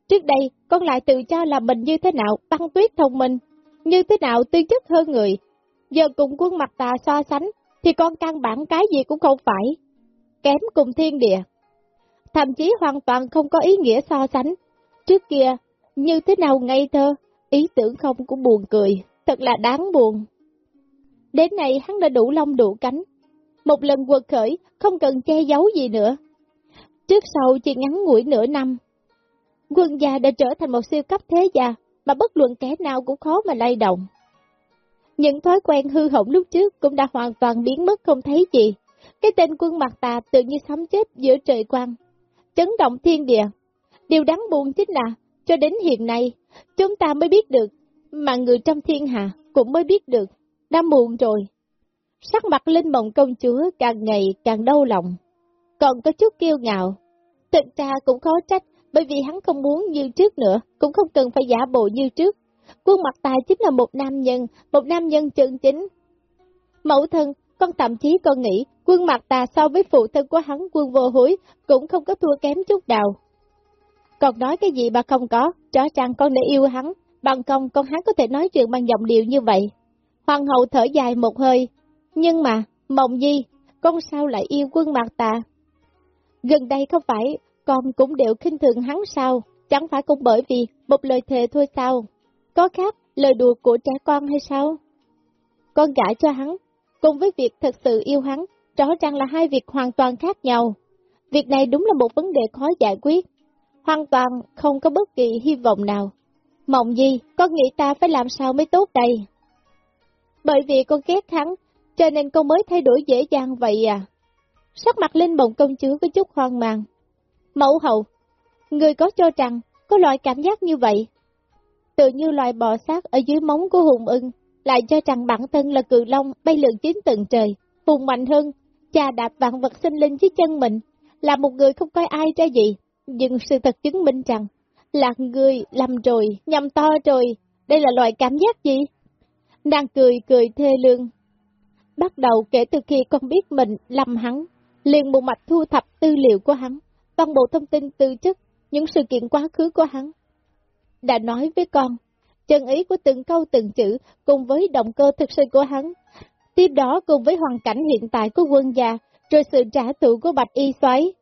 Trước đây, con lại tự cho là mình như thế nào, băng tuyết thông minh, như thế nào tư chất hơn người. Giờ cùng quân mặt tà so sánh, thì con căn bản cái gì cũng không phải. Kém cùng thiên địa. Thậm chí hoàn toàn không có ý nghĩa so sánh. Trước kia, như thế nào ngây thơ, ý tưởng không cũng buồn cười, thật là đáng buồn. Đến nay hắn đã đủ lông đủ cánh. Một lần quật khởi, không cần che giấu gì nữa. Trước sau chỉ ngắn ngủi nửa năm, quân gia đã trở thành một siêu cấp thế gia, mà bất luận kẻ nào cũng khó mà lay động. Những thói quen hư hỏng lúc trước cũng đã hoàn toàn biến mất không thấy gì. Cái tên quân mặt tà tự như sấm chết giữa trời quang, chấn động thiên địa. Điều đáng buồn chính là, cho đến hiện nay, chúng ta mới biết được, mà người trong thiên hạ cũng mới biết được, đã muộn rồi. Sắc mặt linh mộng công chúa càng ngày càng đau lòng, còn có chút kiêu ngạo. Thực ra cũng khó trách, bởi vì hắn không muốn như trước nữa, cũng không cần phải giả bộ như trước. Quân mặt tài chính là một nam nhân, một nam nhân chân chính. Mẫu thân, con thậm chí con nghĩ quân mặt tà so với phụ thân của hắn quân vô hối cũng không có thua kém chút nào. Còn nói cái gì mà không có, rõ ràng con để yêu hắn, bằng công con hắn có thể nói chuyện bằng giọng điệu như vậy. Hoàng hậu thở dài một hơi, nhưng mà, mộng gì, con sao lại yêu quân mặt tà? Gần đây không phải con cũng đều khinh thường hắn sao, chẳng phải cũng bởi vì một lời thề thôi sao? Có khác lời đùa của trẻ con hay sao? Con gả cho hắn, cùng với việc thật sự yêu hắn, rõ ràng là hai việc hoàn toàn khác nhau. Việc này đúng là một vấn đề khó giải quyết, hoàn toàn không có bất kỳ hy vọng nào. Mộng gì, con nghĩ ta phải làm sao mới tốt đây? Bởi vì con ghét hắn, cho nên con mới thay đổi dễ dàng vậy à? Sắc mặt Linh Bồng công chúa có chút hoang mang. Mẫu hậu, người có cho rằng có loại cảm giác như vậy. Tự như loài bò sát ở dưới móng của hùng ưng, lại cho rằng bản thân là cự long bay lượn chín tầng trời, hùng mạnh hơn, cha đạp vạn vật sinh linh dưới chân mình, là một người không coi ai ra gì. Nhưng sự thật chứng minh rằng, là người lầm rồi, nhầm to rồi, đây là loại cảm giác gì? Nàng cười cười thê lương. Bắt đầu kể từ khi con biết mình lầm hắn, liền một mạch thu thập tư liệu của hắn, toàn bộ thông tin tư chất, những sự kiện quá khứ của hắn. Đã nói với con, chân ý của từng câu từng chữ cùng với động cơ thực sự của hắn. Tiếp đó cùng với hoàn cảnh hiện tại của quân gia, rồi sự trả thù của Bạch Y xoáy.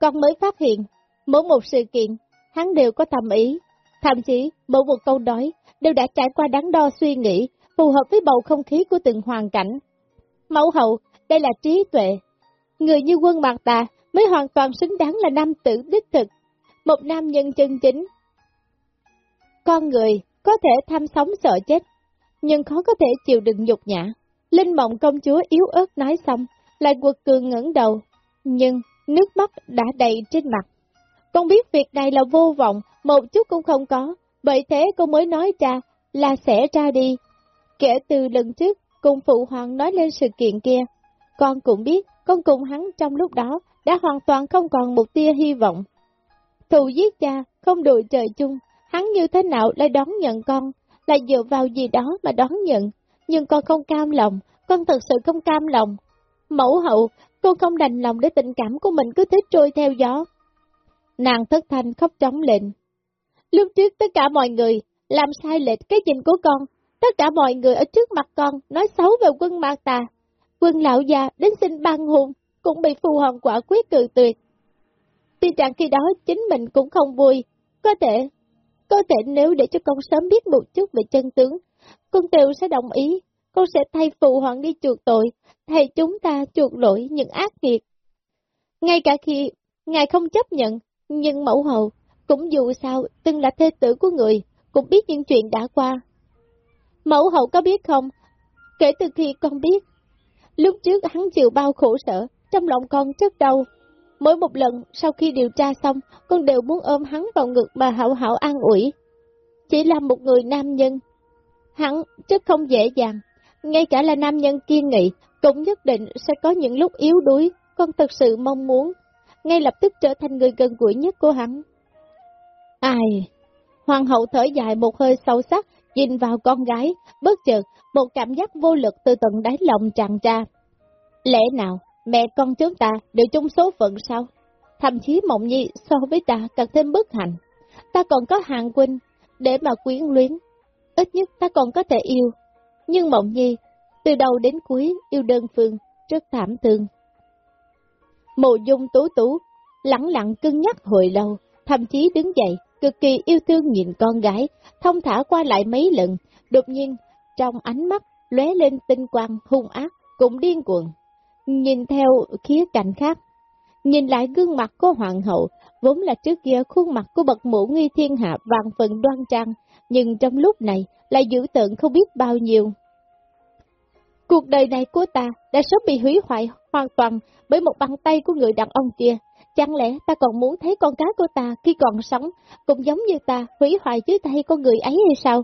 Con mới phát hiện, mỗi một sự kiện, hắn đều có thầm ý. Thậm chí, mỗi một câu nói đều đã trải qua đáng đo suy nghĩ, phù hợp với bầu không khí của từng hoàn cảnh. Mẫu hậu, đây là trí tuệ. Người như quân mặt ta mới hoàn toàn xứng đáng là nam tử đích thực, một nam nhân chân chính. Con người có thể tham sống sợ chết, nhưng khó có thể chịu đựng nhục nhã. Linh mộng công chúa yếu ớt nói xong, lại quật cường ngẩng đầu, nhưng nước mắt đã đầy trên mặt. Con biết việc này là vô vọng, một chút cũng không có, bởi thế con mới nói ra là sẽ ra đi. Kể từ lần trước, cùng phụ hoàng nói lên sự kiện kia, con cũng biết, con cùng hắn trong lúc đó đã hoàn toàn không còn một tia hy vọng. Thù giết cha, không đội trời chung, hắn như thế nào lại đón nhận con, lại dựa vào gì đó mà đón nhận, nhưng con không cam lòng, con thật sự không cam lòng. Mẫu hậu, con không đành lòng để tình cảm của mình cứ thế trôi theo gió. Nàng thất thanh khóc trống lên. Lúc trước tất cả mọi người làm sai lệch cái nhìn của con, tất cả mọi người ở trước mặt con nói xấu về quân mạc tà. Quân lão già đến xin ban hôn, cũng bị phù hoàng quả quyết cự tuyệt. Tuy rằng khi đó chính mình cũng không vui, có thể, có thể nếu để cho con sớm biết một chút về chân tướng, con đều sẽ đồng ý, con sẽ thay phụ hoàng đi chuộc tội, thay chúng ta chuộc lỗi những ác nghiệt. Ngay cả khi ngài không chấp nhận, nhưng mẫu hậu, cũng dù sao, từng là thê tử của người, cũng biết những chuyện đã qua. Mẫu hậu có biết không? Kể từ khi con biết, lúc trước hắn chịu bao khổ sở, trong lòng con trước đầu Mỗi một lần sau khi điều tra xong, con đều muốn ôm hắn vào ngực mà hảo hảo an ủi. Chỉ là một người nam nhân, hắn rất không dễ dàng, ngay cả là nam nhân kiên nghị, cũng nhất định sẽ có những lúc yếu đuối, con thật sự mong muốn, ngay lập tức trở thành người gần gũi nhất của hắn. Ai? Hoàng hậu thở dài một hơi sâu sắc, nhìn vào con gái, bất chợt, một cảm giác vô lực từ tận đáy lòng tràn ra. Lẽ nào, mẹ con chúng ta đều chung số phận sao? Thậm chí mộng nhi so với ta càng thêm bất hạnh. Ta còn có hàng huynh để mà quyến luyến. Ít nhất ta còn có thể yêu. Nhưng mộng nhi, từ đầu đến cuối yêu đơn phương, rất thảm thương. Mộ dung tú tú, lặng lặng cưng nhắc hồi lâu, thậm chí đứng dậy, cực kỳ yêu thương nhìn con gái, thông thả qua lại mấy lần, đột nhiên, trong ánh mắt, lóe lên tinh quang hung ác, cũng điên cuồng. Nhìn theo khía cạnh khác, nhìn lại gương mặt của hoàng hậu, vốn là trước kia khuôn mặt của bậc mũ nghi thiên hạ vàng phần đoan trang, nhưng trong lúc này lại dữ tợn không biết bao nhiêu. Cuộc đời này của ta đã sớm bị hủy hoại hoàn toàn bởi một bàn tay của người đàn ông kia. Chẳng lẽ ta còn muốn thấy con cá của ta khi còn sống cũng giống như ta hủy hoại dưới tay con người ấy hay sao?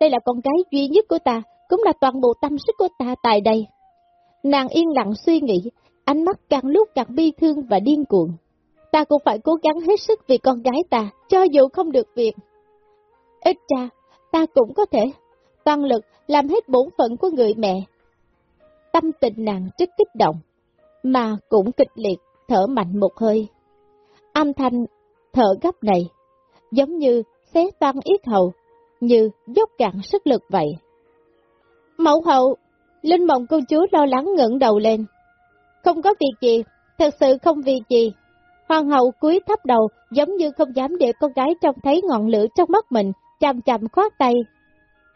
Đây là con cái duy nhất của ta, cũng là toàn bộ tâm sức của ta tại đây. Nàng yên lặng suy nghĩ, ánh mắt càng lúc càng bi thương và điên cuồng. Ta cũng phải cố gắng hết sức vì con gái ta, cho dù không được việc. Ít ra, ta cũng có thể toàn lực làm hết bổn phận của người mẹ. Tâm tình nàng rất kích động, mà cũng kịch liệt, thở mạnh một hơi. Âm thanh thở gấp này, giống như xé toan yết hầu, như dốc cạn sức lực vậy. Mẫu hậu, Linh mộng công chúa lo lắng ngẩng đầu lên. Không có việc gì, thật sự không việc gì. Hoàng hậu cúi thấp đầu, giống như không dám để con gái trông thấy ngọn lửa trong mắt mình, chằm chằm khoát tay.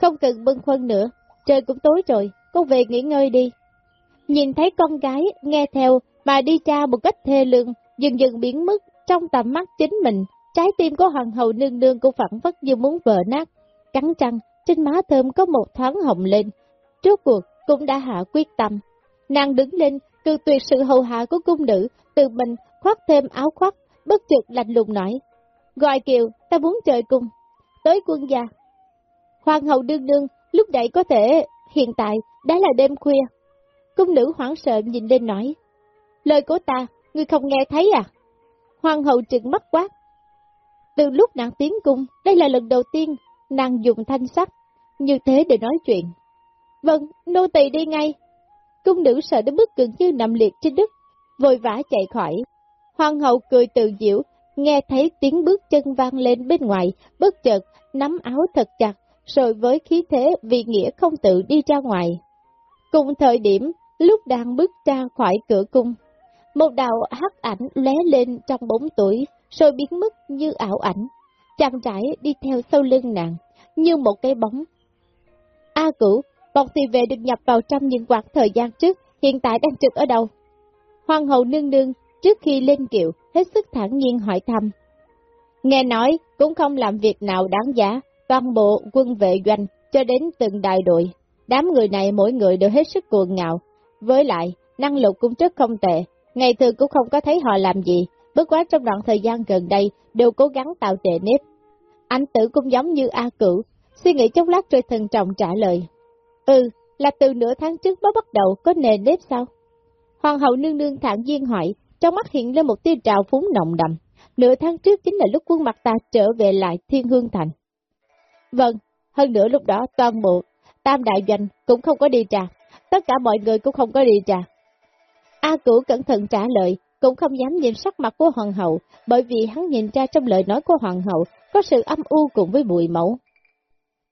Không cần bưng khuân nữa, trời cũng tối rồi, con về nghỉ ngơi đi. Nhìn thấy con gái, nghe theo, mà đi tra một cách thê lương, dần dần biến mất trong tầm mắt chính mình, trái tim của hoàng hậu nương nương cũng phản phất như muốn vỡ nát. Cắn răng, trên má thơm có một thoáng hồng lên. Trước cuộc, cũng đã hạ quyết tâm. Nàng đứng lên, cự tuyệt sự hầu hạ của cung nữ, từ mình khoác thêm áo khoác, bất chợt lạnh lùng nói. Gọi kiều, ta muốn trời cung. Tới quân gia. Hoàng hậu đương đương, lúc nãy có thể, hiện tại, đã là đêm khuya. Cung nữ hoảng sợ nhìn lên nói. Lời của ta, ngươi không nghe thấy à? Hoàng hậu trừng mắt quát. Từ lúc nàng tiến cung, đây là lần đầu tiên nàng dùng thanh sắc, như thế để nói chuyện. Vâng, nô tỳ đi ngay. Cung nữ sợ đến mức gần như nằm liệt trên đất, vội vã chạy khỏi. Hoàng hậu cười tự diệu, nghe thấy tiếng bước chân vang lên bên ngoài, bất chợt, nắm áo thật chặt, rồi với khí thế vì nghĩa không tự đi ra ngoài. Cùng thời điểm, lúc đang bước ra khỏi cửa cung, một đạo hắc ảnh lé lên trong bóng tuổi, rồi biến mất như ảo ảnh, chàng trải đi theo sau lưng nàng, như một cái bóng. A cửu, bọn thị vệ được nhập vào trong những quãng thời gian trước, hiện tại đang trực ở đâu? Hoàng hậu nương nương, trước khi lên kiệu, hết sức thẳng nhiên hỏi thăm. Nghe nói, cũng không làm việc nào đáng giá, toàn bộ quân vệ doanh, cho đến từng đại đội, Đám người này mỗi người đều hết sức cuồng ngạo, với lại, năng lực cũng rất không tệ, ngày thường cũng không có thấy họ làm gì, bất quá trong đoạn thời gian gần đây đều cố gắng tạo tệ nếp. Anh tử cũng giống như A Cửu, suy nghĩ chốc lát rồi thần trọng trả lời. Ừ, là từ nửa tháng trước mới bắt đầu có nề nếp sao? Hoàng hậu nương nương thản nhiên hỏi, trong mắt hiện lên một tia trào phúng nồng đậm. Nửa tháng trước chính là lúc quân mặt ta trở về lại Thiên Hương Thành. Vâng, hơn nữa lúc đó toàn bộ Tam Đại Doanh cũng không có đi trà, tất cả mọi người cũng không có đi trà. A Cửu cẩn thận trả lời, cũng không dám nhìn sắc mặt của Hoàng hậu, bởi vì hắn nhìn ra trong lời nói của Hoàng hậu có sự âm u cùng với bụi mẫu.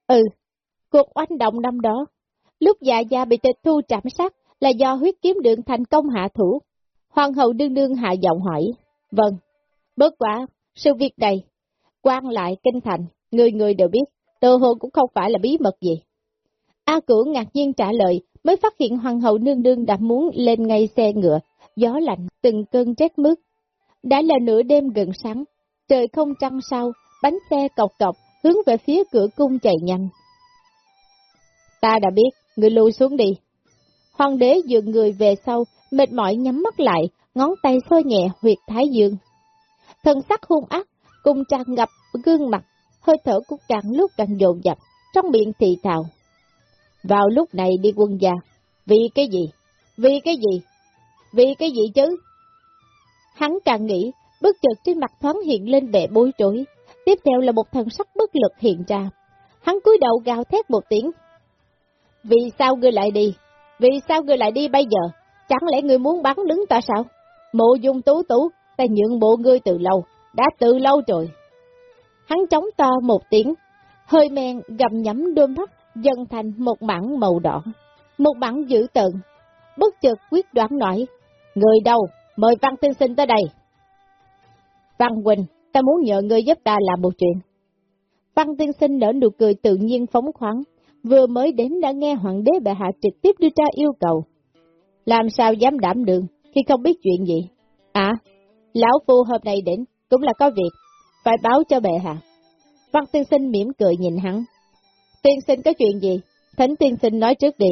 Ừ, cuộc oanh động năm đó, lúc dạ gia bị tịch thu trảm sát là do huyết kiếm đường thành công hạ thủ. Hoàng hậu đương đương hạ giọng hỏi, vâng, bớt quá, sự việc này, quan lại kinh thành, người người đều biết, tờ hồ cũng không phải là bí mật gì. A Cửu ngạc nhiên trả lời, mới phát hiện hoàng hậu nương nương đã muốn lên ngay xe ngựa, gió lạnh, từng cơn rét mướt. Đã là nửa đêm gần sáng, trời không trăng sao, bánh xe cọc cọc, hướng về phía cửa cung chạy nhanh. Ta đã biết, người lùi xuống đi. Hoàng đế dường người về sau, mệt mỏi nhắm mắt lại, ngón tay xôi nhẹ huyệt thái dương. Thần sắc hung ác, cùng tràn ngập gương mặt, hơi thở cũng càng lúc càng dồn dập, trong miệng thì thào. Vào lúc này đi quân gia, vì cái gì? Vì cái gì? Vì cái gì chứ? Hắn càng nghĩ, bất chợt trên mặt thoáng hiện lên vẻ bối rối, tiếp theo là một thần sắc bất lực hiện ra. Hắn cúi đầu gào thét một tiếng. Vì sao ngươi lại đi? Vì sao ngươi lại đi bây giờ? Chẳng lẽ ngươi muốn bắn đứng ta sao? Mộ dung tú tú, ta nhượng bộ ngươi từ lâu, đã từ lâu rồi. Hắn chống to một tiếng, hơi men gầm nhắm đôi mắt, dần thành một mảng màu đỏ. Một mảng dữ tợn, bất chợt quyết đoán nói, người đâu, mời Văn Tiên Sinh tới đây. Văn Quỳnh, ta muốn nhờ ngươi giúp ta làm một chuyện. Văn Tiên Sinh nở nụ cười tự nhiên phóng khoáng, vừa mới đến đã nghe Hoàng đế bệ hạ trực tiếp đưa ra yêu cầu. Làm sao dám đảm đường khi không biết chuyện gì? À, lão phu hôm nay đến, cũng là có việc, phải báo cho bệ hạ. Văn Tiên Sinh mỉm cười nhìn hắn. Tiên Sinh có chuyện gì? Thánh Tiên Sinh nói trước đi.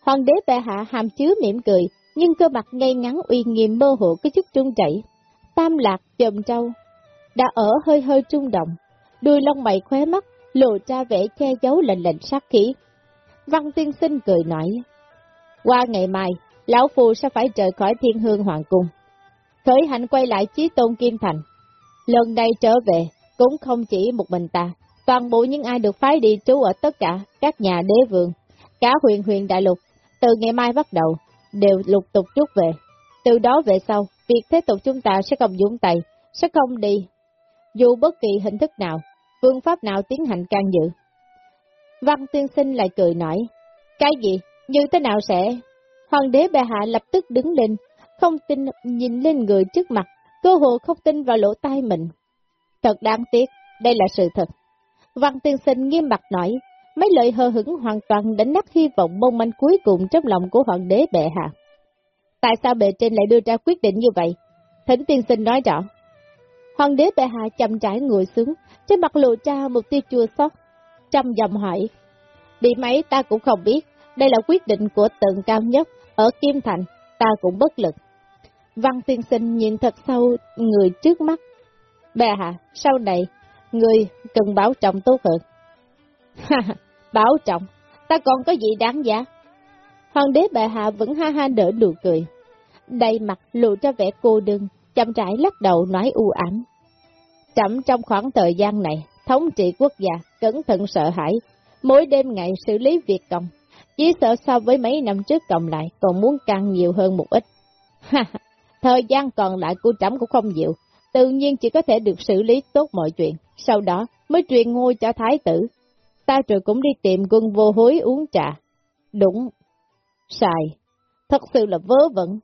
Hoàng đế bệ hạ hàm chứa mỉm cười, nhưng cơ mặt ngay ngắn uy nghiêm mơ hồ có chút trung chảy. Tam lạc chồm trâu, đã ở hơi hơi trung động, đuôi lông mày khóe mắt, lộ ra vẻ che giấu lệnh lệnh sát khí. Văn tiên sinh cười nói, qua ngày mai, lão phù sẽ phải rời khỏi thiên hương hoàng cung. Khởi hạnh quay lại chí tôn kim thành. Lần này trở về, cũng không chỉ một mình ta, toàn bộ những ai được phái đi trú ở tất cả các nhà đế vương, cả huyền huyền đại lục, từ ngày mai bắt đầu, đều lục tục rút về. Từ đó về sau, việc thế tục chúng ta sẽ không dũng tay, sẽ không đi, dù bất kỳ hình thức nào, phương pháp nào tiến hành can dự. Văn tiên sinh lại cười nói, cái gì, như thế nào sẽ? Hoàng đế bệ hạ lập tức đứng lên, không tin nhìn lên người trước mặt, cơ hồ không tin vào lỗ tai mình. Thật đáng tiếc, đây là sự thật. Văn tiên sinh nghiêm mặt nói, mấy lời hờ hững hoàn toàn đánh nát hy vọng mong manh cuối cùng trong lòng của hoàng đế bệ hạ. Tại sao bệ trên lại đưa ra quyết định như vậy? Thỉnh tiên sinh nói rõ. Hoàng đế bệ hạ chậm rãi ngồi xuống, trên mặt lộ ra một tia chua xót, trong giọng hỏi. Bị mấy ta cũng không biết, đây là quyết định của tầng cao nhất, ở Kim Thành, ta cũng bất lực. Văn tiên sinh nhìn thật sâu người trước mắt. Bệ hạ, sau này, người cần bảo trọng tốt hơn. Ha bảo trọng, ta còn có gì đáng giá? Hoàng đế bệ hạ vẫn ha ha nở nụ cười. Đầy mặt lộ ra vẻ cô đơn, chậm rãi lắc đầu nói u ám. Chậm trong khoảng thời gian này, thống trị quốc gia, cẩn thận sợ hãi, mỗi đêm ngày xử lý việc công, chỉ sợ so với mấy năm trước cộng lại còn muốn càng nhiều hơn một ít. thời gian còn lại của trẫm cũng không nhiều, tự nhiên chỉ có thể được xử lý tốt mọi chuyện, sau đó mới truyền ngôi cho thái tử. Ta rồi cũng đi tìm quân vô hối uống trà. Đúng, sai, thật sự là vớ vẩn.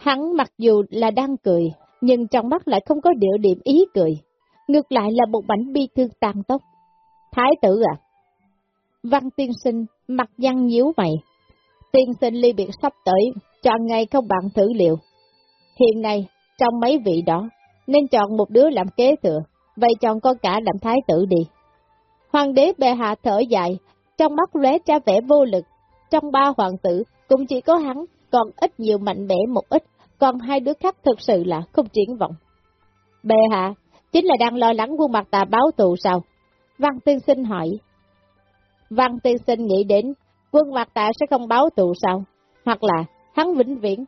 Hắn mặc dù là đang cười, nhưng trong mắt lại không có điệu điểm ý cười. Ngược lại là một bảnh bi thương tàn tốc. Thái tử à? Văn tiên sinh, mặt nhăn nhíu mày. Tiên sinh ly biệt sắp tới, chọn ngày không bạn thử liệu. Hiện nay, trong mấy vị đó, nên chọn một đứa làm kế thừa, vậy chọn con cả làm thái tử đi. Hoàng đế bệ hạ thở dài, trong mắt lóe ra vẻ vô lực. Trong ba hoàng tử, cũng chỉ có hắn, còn ít nhiều mạnh mẽ một ít, còn hai đứa khác thực sự là không triển vọng. Bệ hạ, chính là đang lo lắng quân mặt tà báo tù sao? Văn tiên sinh hỏi. Văn tiên sinh nghĩ đến, quân mặt tà sẽ không báo tù sao? Hoặc là, hắn vĩnh viễn,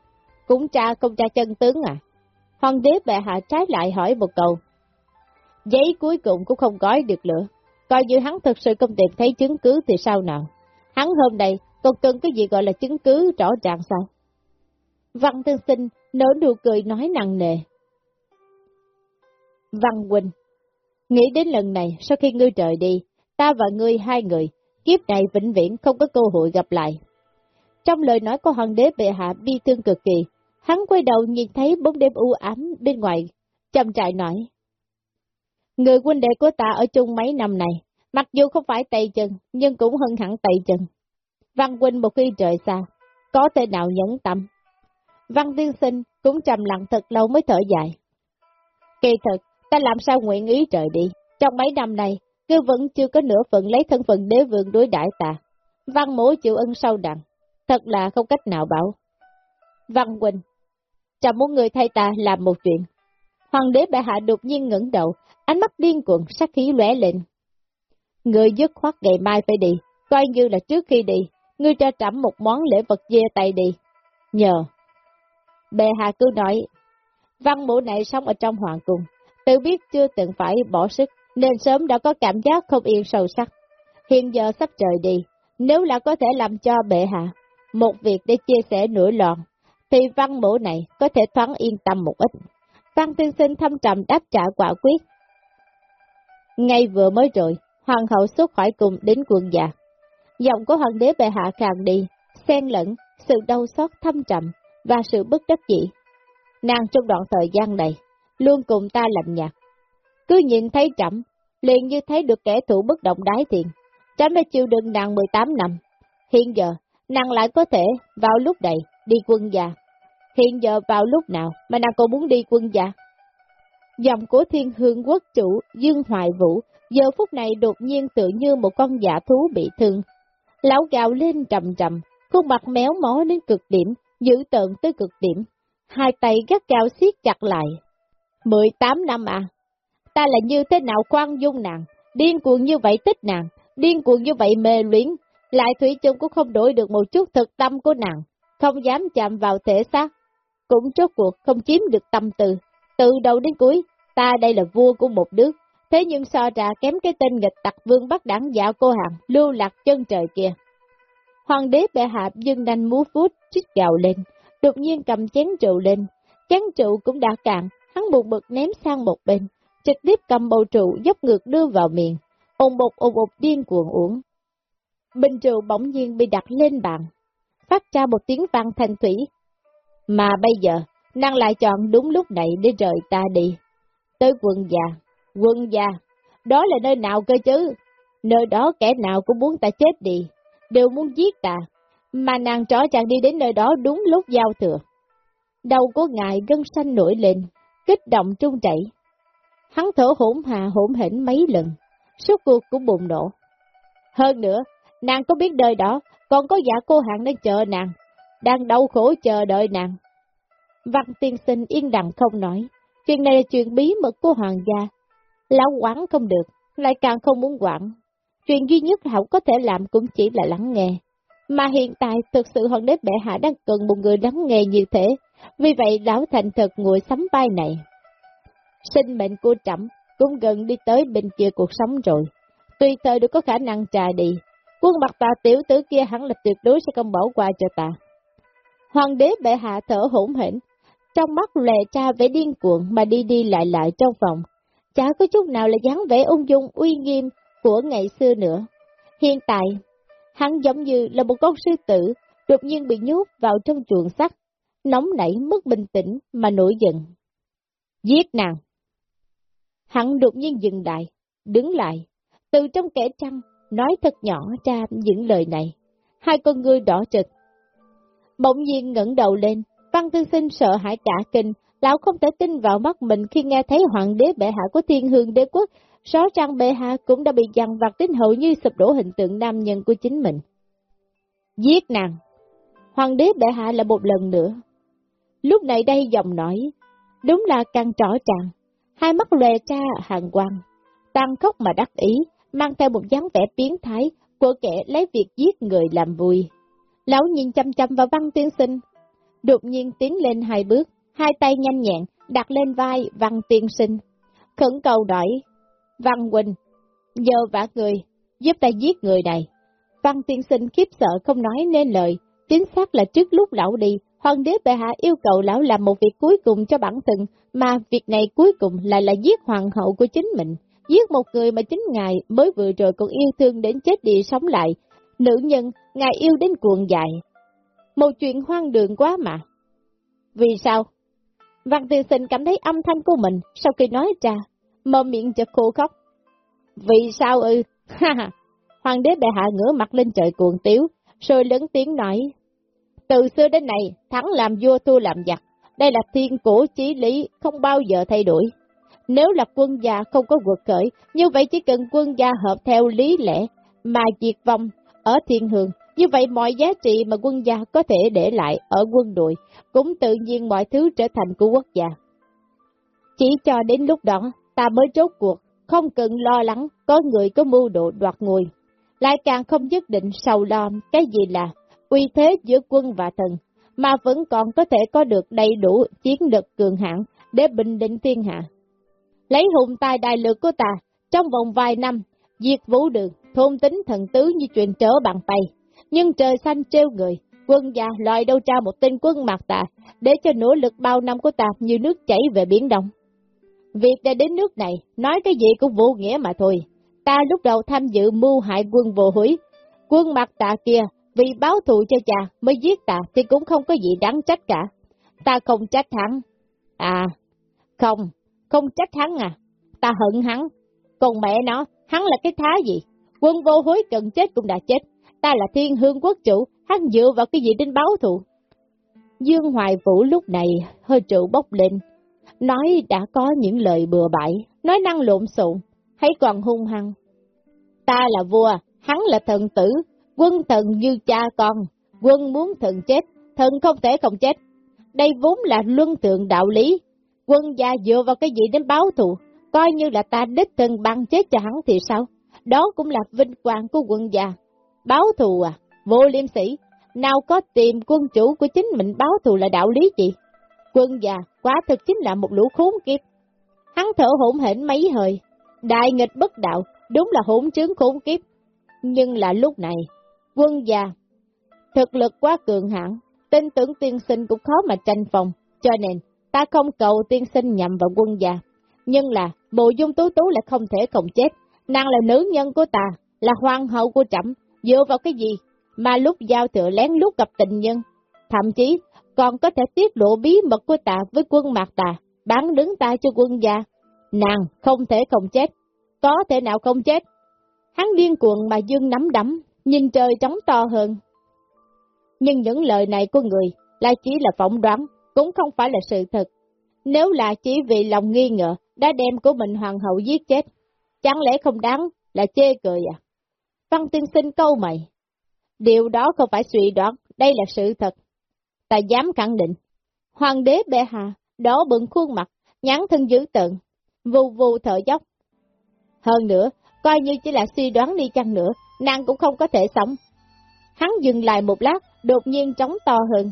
cũng cha công cha chân tướng à? Hoàng đế bệ hạ trái lại hỏi một câu. Giấy cuối cùng cũng không gói được lửa. Coi như hắn thực sự không tìm thấy chứng cứ thì sao nào? Hắn hôm nay còn cần cái gì gọi là chứng cứ rõ ràng sao? Văn Tương Sinh nở nụ cười nói nặng nề. Văn Quỳnh, nghĩ đến lần này sau khi ngươi trời đi, ta và ngươi hai người, kiếp này vĩnh viễn không có cơ hội gặp lại. Trong lời nói của hoàng đế bệ hạ bi thương cực kỳ, hắn quay đầu nhìn thấy bóng đêm u ám bên ngoài, chậm trại nói. Người quân đệ của ta ở chung mấy năm này, mặc dù không phải tay chân, nhưng cũng hơn hẳn tay chân. Văn Quynh một khi trời xa, có thể nào nhẫn tâm. Văn Tiên Sinh cũng trầm lặng thật lâu mới thở dài. Kỳ thực, ta làm sao nguyện ý trời đi, trong mấy năm này, cứ vẫn chưa có nửa phận lấy thân phận đế vương đối đãi ta. Văn mổ chịu ân sâu đặng, thật là không cách nào bảo. Văn Quỳnh, chẳng muốn người thay ta làm một chuyện. Hoàng đế bệ hạ đột nhiên ngẩng đầu, ánh mắt điên cuồng, sát khí lóe lên. Người dứt khoát ngày mai phải đi, coi như là trước khi đi, ngươi cho trẫm một món lễ vật dê tay đi. Nhờ. Bệ hạ cứ nói, văn mũ này sống ở trong hoàng cung, tự biết chưa từng phải bỏ sức, nên sớm đã có cảm giác không yên sâu sắc. Hiện giờ sắp trời đi, nếu là có thể làm cho bệ hạ một việc để chia sẻ nỗi loạn, thì văn mũ này có thể thoáng yên tâm một ít. Văn tiên sinh thâm trầm đáp trả quả quyết. Ngay vừa mới rồi, hoàng hậu xuất khỏi cùng đến quân già. Giọng của hoàng đế bệ hạ càng đi, xen lẫn sự đau xót thâm trầm và sự bất đắc dĩ. Nàng trong đoạn thời gian này, luôn cùng ta lạnh nhạt Cứ nhìn thấy trầm, liền như thấy được kẻ thù bất động đái tiền. Trẫm đã chịu đựng nàng 18 năm. Hiện giờ, nàng lại có thể vào lúc này đi quân già. Hiện giờ vào lúc nào mà nàng còn muốn đi quân già? Dòng của thiên hương quốc chủ Dương Hoài Vũ giờ phút này đột nhiên tự như một con giả thú bị thương. Lão gào lên trầm trầm, khuôn mặt méo mó đến cực điểm, dữ tợn tới cực điểm. Hai tay gắt cao siết chặt lại. 18 năm à? Ta là như thế nào quan dung nàng, điên cuồng như vậy tích nàng, điên cuồng như vậy mê luyến, lại Thủy chung cũng không đổi được một chút thực tâm của nàng, không dám chạm vào thể xác, cũng chốt cuộc không chiếm được tâm tư. Từ đầu đến cuối, ta đây là vua của một nước, thế nhưng so ra kém cái tên nghịch tặc vương bắt đảng dạo cô hàng, lưu lạc chân trời kia. Hoàng đế bệ hạ dưng đanh múa phút, chích gạo lên, đột nhiên cầm chén rượu lên, chén rượu cũng đã cạn, hắn buộc bực ném sang một bên, trực tiếp cầm bầu rượu dốc ngược đưa vào miệng, ồn bột ồn bột điên cuồng uống. Bình rượu bỗng nhiên bị đặt lên bàn, phát ra một tiếng vang thanh thủy. Mà bây giờ, nàng lại chọn đúng lúc này để rời ta đi. Tới quân già, quân già, đó là nơi nào cơ chứ? Nơi đó kẻ nào cũng muốn ta chết đi, đều muốn giết ta, mà nàng trỏ chàng đi đến nơi đó đúng lúc giao thừa. Đầu của ngài gân xanh nổi lên, kích động trung chảy. Hắn thở hổn hà hổn hển mấy lần, suốt cuộc cũng bùng nổ. Hơn nữa, nàng có biết đời đó, còn có giả cô hạng đang chờ nàng, đang đau khổ chờ đợi nàng. Văn tiên sinh yên lặng không nói, chuyện này là chuyện bí mật của hoàng gia. Lão quản không được, lại càng không muốn quản. Chuyện duy nhất lão có thể làm cũng chỉ là lắng nghe. Mà hiện tại thực sự hoàng đế bệ hạ đang cần một người lắng nghe như thế, vì vậy lão thành thật ngồi sắm vai này. Sinh mệnh của trẫm cũng gần đi tới bên kia cuộc sống rồi. Tùy thời đều có khả năng trà đi, quân mặt tà tiểu tử kia hẳn là tuyệt đối sẽ không bỏ qua cho ta. Hoàng đế bệ hạ thở hổn hển, trong mắt lè cha vẻ điên cuồng mà đi đi lại lại trong phòng. Chả có chút nào là dáng vẻ ung dung uy nghiêm của ngày xưa nữa. Hiện tại, hắn giống như là một con sư tử, đột nhiên bị nhốt vào trong chuồng sắt, nóng nảy mất bình tĩnh mà nổi giận. Giết nàng! Hắn đột nhiên dừng lại, đứng lại, từ trong kẻ trăng, nói thật nhỏ ra những lời này. Hai con ngươi đỏ trực. Bỗng nhiên ngẩng đầu lên, văn tư sinh sợ hãi cả kinh, lão không thể tin vào mắt mình khi nghe thấy hoàng đế bệ hạ của thiên hương đế quốc sáu trang bệ hạ cũng đã bị dằn vặt đến hậu như sụp đổ hình tượng nam nhân của chính mình. Giết nàng! Hoàng đế bệ hạ là một lần nữa. Lúc này đây giọng nói, đúng là càng rõ ràng, hai mắt lòe ra hàng quang, tăng khóc mà đắc ý, mang theo một dáng vẻ biến thái của kẻ lấy việc giết người làm vui. Lão nhìn chăm chăm vào văn tiên sinh, đột nhiên tiến lên hai bước, hai tay nhanh nhẹn, đặt lên vai văn tiên sinh, khẩn cầu đợi văn Quỳnh, giờ vả người, giúp ta giết người này. Văn tiên sinh khiếp sợ không nói nên lời, chính xác là trước lúc lão đi, hoàng đế bệ hạ yêu cầu lão làm một việc cuối cùng cho bản thân, mà việc này cuối cùng lại là giết hoàng hậu của chính mình, giết một người mà chính ngài mới vừa rồi còn yêu thương đến chết đi sống lại, nữ nhân ngài yêu đến cuồng dại. Một chuyện hoang đường quá mà. Vì sao? Văn tiên sinh cảm thấy âm thanh của mình sau khi nói ra, mơ miệng chợt khô khóc. Vì sao ư? Ha ha! Hoàng đế bệ hạ ngửa mặt lên trời cuồng tiếu, rồi lớn tiếng nói. Từ xưa đến nay, thắng làm vua thua làm giặc. Đây là thiên cổ chí lý, không bao giờ thay đổi. Nếu là quân gia không có vượt khởi, như vậy chỉ cần quân gia hợp theo lý lẽ, mà diệt vong ở thiên hương, như vậy mọi giá trị mà quân gia có thể để lại ở quân đội, cũng tự nhiên mọi thứ trở thành của quốc gia. Chỉ cho đến lúc đó, ta mới rốt cuộc, không cần lo lắng có người có mưu độ đoạt ngôi. Lại càng không nhất định sầu lo cái gì là uy thế giữa quân và thần, mà vẫn còn có thể có được đầy đủ chiến lực cường hãn để bình định thiên hạ. Lấy hùng tài đại lực của ta, trong vòng vài năm, diệt vũ đường, thôn tính thần tứ như chuyện trở bằng tay. Nhưng trời xanh treo người, quân già loài đâu ra một tên quân mặt ta, để cho nỗ lực bao năm của ta như nước chảy về biển đông. Việc đã đến nước này, nói cái gì cũng vô nghĩa mà thôi. Ta lúc đầu tham dự mưu hại quân vô hủy, quân mặt tạ kia, vì báo thù cho cha mới giết ta thì cũng không có gì đáng trách cả. Ta không trách hắn. À, không, không trách hắn à, ta hận hắn. Còn mẹ nó, hắn là cái thá gì? Quân vô hối cần chết cũng đã chết. Ta là thiên hương quốc chủ, hắn dựa vào cái gì đến báo thù? Dương Hoài Vũ lúc này hơi trụ bốc lên, nói đã có những lời bừa bãi, nói năng lộn xộn, hay còn hung hăng. Ta là vua, hắn là thần tử, quân thần như cha con, quân muốn thần chết, thần không thể không chết. Đây vốn là luân thượng đạo lý, quân gia dựa vào cái gì đến báo thù, coi như là ta đích thân băng chết cho hắn thì sao? Đó cũng là vinh quang của quân gia. Báo thù à, vô liêm sĩ, nào có tìm quân chủ của chính mình báo thù là đạo lý gì? Quân già, quá thực chính là một lũ khốn kiếp. Hắn thở hỗn hển mấy hơi, đại nghịch bất đạo, đúng là hỗn chứng khốn kiếp. Nhưng là lúc này, quân già, thực lực quá cường hãn, tin tưởng tiên sinh cũng khó mà tranh phòng, cho nên ta không cầu tiên sinh nhầm vào quân già. Nhưng là, bộ dung tú tú lại không thể không chết, nàng là nữ nhân của ta, là hoàng hậu của trẫm dựa vào cái gì mà lúc giao thừa lén lút gặp tình nhân, thậm chí còn có thể tiết lộ bí mật của ta với quân mạc ta, bán đứng ta cho quân gia. Nàng không thể không chết, có thể nào không chết. Hắn điên cuồng mà dương nắm đấm, nhìn trời trống to hơn. Nhưng những lời này của người lại chỉ là phỏng đoán, cũng không phải là sự thật. Nếu là chỉ vì lòng nghi ngờ, đã đem của mình hoàng hậu giết chết, chẳng lẽ không đáng là chê cười à? Văn tiên sinh câu mày. Điều đó không phải suy đoán, đây là sự thật ta dám khẳng định. Hoàng đế bệ hạ, đỏ bừng khuôn mặt, nhắn thân dữ tợn, vù vù thở dốc. Hơn nữa, coi như chỉ là suy đoán đi chăng nữa, nàng cũng không có thể sống. Hắn dừng lại một lát, đột nhiên trống to hơn.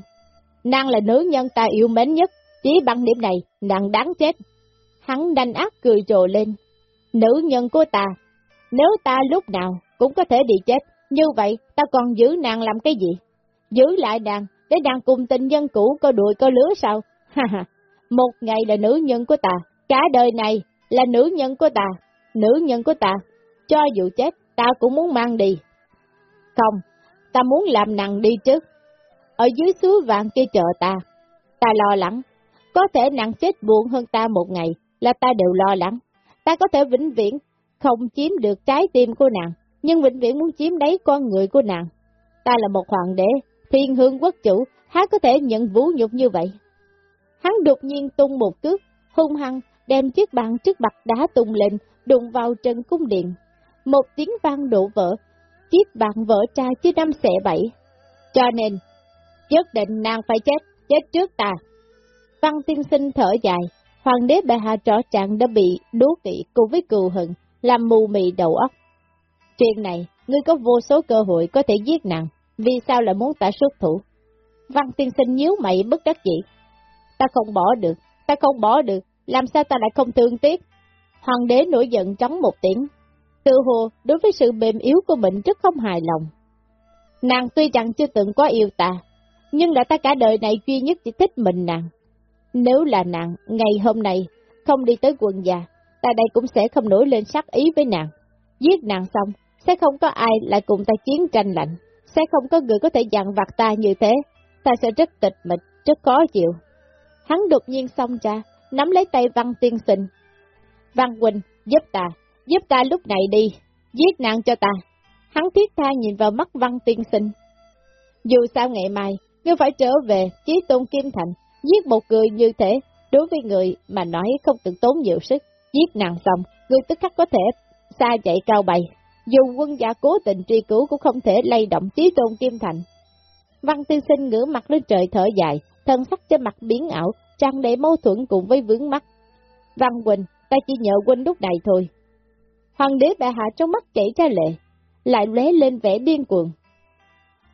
Nàng là nữ nhân ta yêu mến nhất, chỉ bằng điểm này, nàng đáng chết. Hắn đanh ác cười rồ lên. Nữ nhân của ta, nếu ta lúc nào cũng có thể đi chết, như vậy ta còn giữ nàng làm cái gì? Giữ lại nàng để nàng cùng tình nhân cũ có đuổi có lứa sao? Ha ha, một ngày là nữ nhân của ta, cả đời này là nữ nhân của ta, nữ nhân của ta, cho dù chết ta cũng muốn mang đi. Không, ta muốn làm nàng đi chứ. Ở dưới suối vàng kia chờ ta, ta lo lắng, có thể nàng chết buồn hơn ta một ngày là ta đều lo lắng. Ta có thể vĩnh viễn không chiếm được trái tim của nàng, nhưng vĩnh viễn muốn chiếm lấy con người của nàng. Ta là một hoàng đế, thiên hương quốc chủ, há có thể nhận vũ nhục như vậy? Hắn đột nhiên tung một cước, hung hăng, đem chiếc bàn trước mặt đá tung lên, đụng vào trần cung điện. Một tiếng vang đổ vỡ, chiếc bàn vỡ ra chứ năm xẻ bảy. Cho nên, nhất định nàng phải chết, chết trước ta. Văn tiên sinh thở dài, hoàng đế bệ hạ rõ ràng đã bị đố kỵ cùng với cừu hận, làm mù mị đầu óc. Chuyện này, ngươi có vô số cơ hội có thể giết nàng, vì sao lại muốn ta xuất thủ? Văn tiên sinh nhíu mày bất đắc dĩ. Ta không bỏ được, ta không bỏ được, làm sao ta lại không thương tiếc? Hoàng đế nổi giận trống một tiếng. Tự hồ, đối với sự mềm yếu của mình rất không hài lòng. Nàng tuy rằng chưa từng có yêu ta, nhưng là ta cả đời này duy nhất chỉ thích mình nàng. Nếu là nàng, ngày hôm nay, không đi tới quần già, ta đây cũng sẽ không nổi lên sắc ý với nàng. Giết nàng xong, sẽ không có ai lại cùng ta chiến tranh lạnh, sẽ không có người có thể dặn vặt ta như thế, ta sẽ rất tịch mịch, rất khó chịu. Hắn đột nhiên xông ra, nắm lấy tay Văn Tiên Sinh. Văn Quỳnh, giúp ta, giúp ta lúc này đi, giết nàng cho ta. Hắn thiết tha nhìn vào mắt Văn Tiên Sinh. Dù sao ngày mai, ngươi phải trở về, chí tôn Kim Thành, giết một người như thế, đối với người mà nói không từng tốn nhiều sức, giết nàng xong, người tức khắc có thể xa chạy cao bày, dù quân giả cố tình truy cứu cũng không thể lay động trí tôn Kim Thành. Văn Tiên Sinh ngửa mặt lên trời thở dài, thân sắc trên mặt biến ảo, tràn đầy mâu thuẫn cùng với vướng mắt. Văn Quỳnh, ta chỉ nhờ Quỳnh lúc này thôi. Hoàng đế bệ hạ trong mắt chảy ra lệ, lại lóe lên vẻ điên cuồng.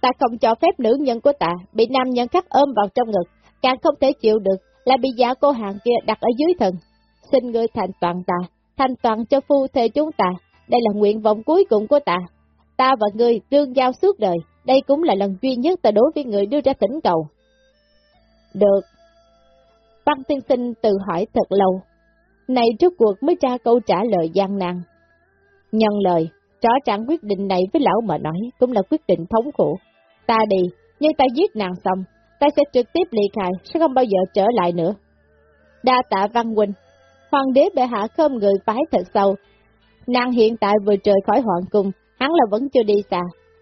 Ta không cho phép nữ nhân của ta bị nam nhân khác ôm vào trong ngực, càng không thể chịu được là bị giả cô hàng kia đặt ở dưới thần. Xin ngươi thành toàn ta, thành toàn cho phu thê chúng ta, đây là nguyện vọng cuối cùng của ta. Ta và ngươi tương giao suốt đời, đây cũng là lần duy nhất ta đối với người đưa ra thỉnh cầu. Được. Văn tiên sinh tự hỏi thật lâu. Này trước cuộc mới ra câu trả lời gian nan. Nhân lời, rõ ràng quyết định này với lão mà nói cũng là quyết định thống khổ. Ta đi, nhưng ta giết nàng xong, ta sẽ trực tiếp ly khai, sẽ không bao giờ trở lại nữa. Đa tạ Văn Huynh, hoàng đế bệ hạ khơm người phái thật sâu. Nàng hiện tại vừa rời khỏi hoàng cung, hắn là vẫn chưa đi xa,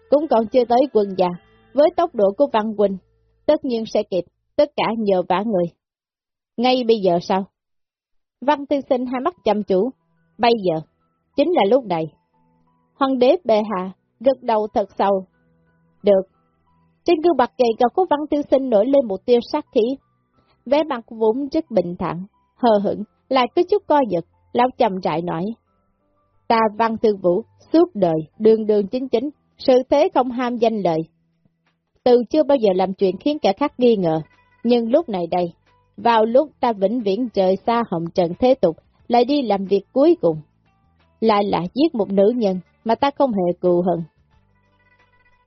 cũng còn chưa tới quân già. Với tốc độ của Văn Huynh, tất nhiên sẽ kịp, tất cả nhờ vả người. Ngay bây giờ sao? Văn tư sinh hai mắt chăm chú. Bây giờ, chính là lúc này. Hoàng đế bệ hạ, gật đầu thật sâu. Được. Trên gương mặt gầy gò của văn tư sinh nổi lên một tia sát khí. Vẻ mặt vốn rất bình thản, hờ hững, lại có chút co giật, lão trầm trại nói. Ta văn thư vũ, suốt đời, đường đường chính chính, sự thế không ham danh lợi. Từ chưa bao giờ làm chuyện khiến kẻ khác nghi ngờ, nhưng lúc này đây, vào lúc ta vĩnh viễn rời xa hồng trần thế tục, lại đi làm việc cuối cùng. Lại là giết một nữ nhân mà ta không hề cù hận.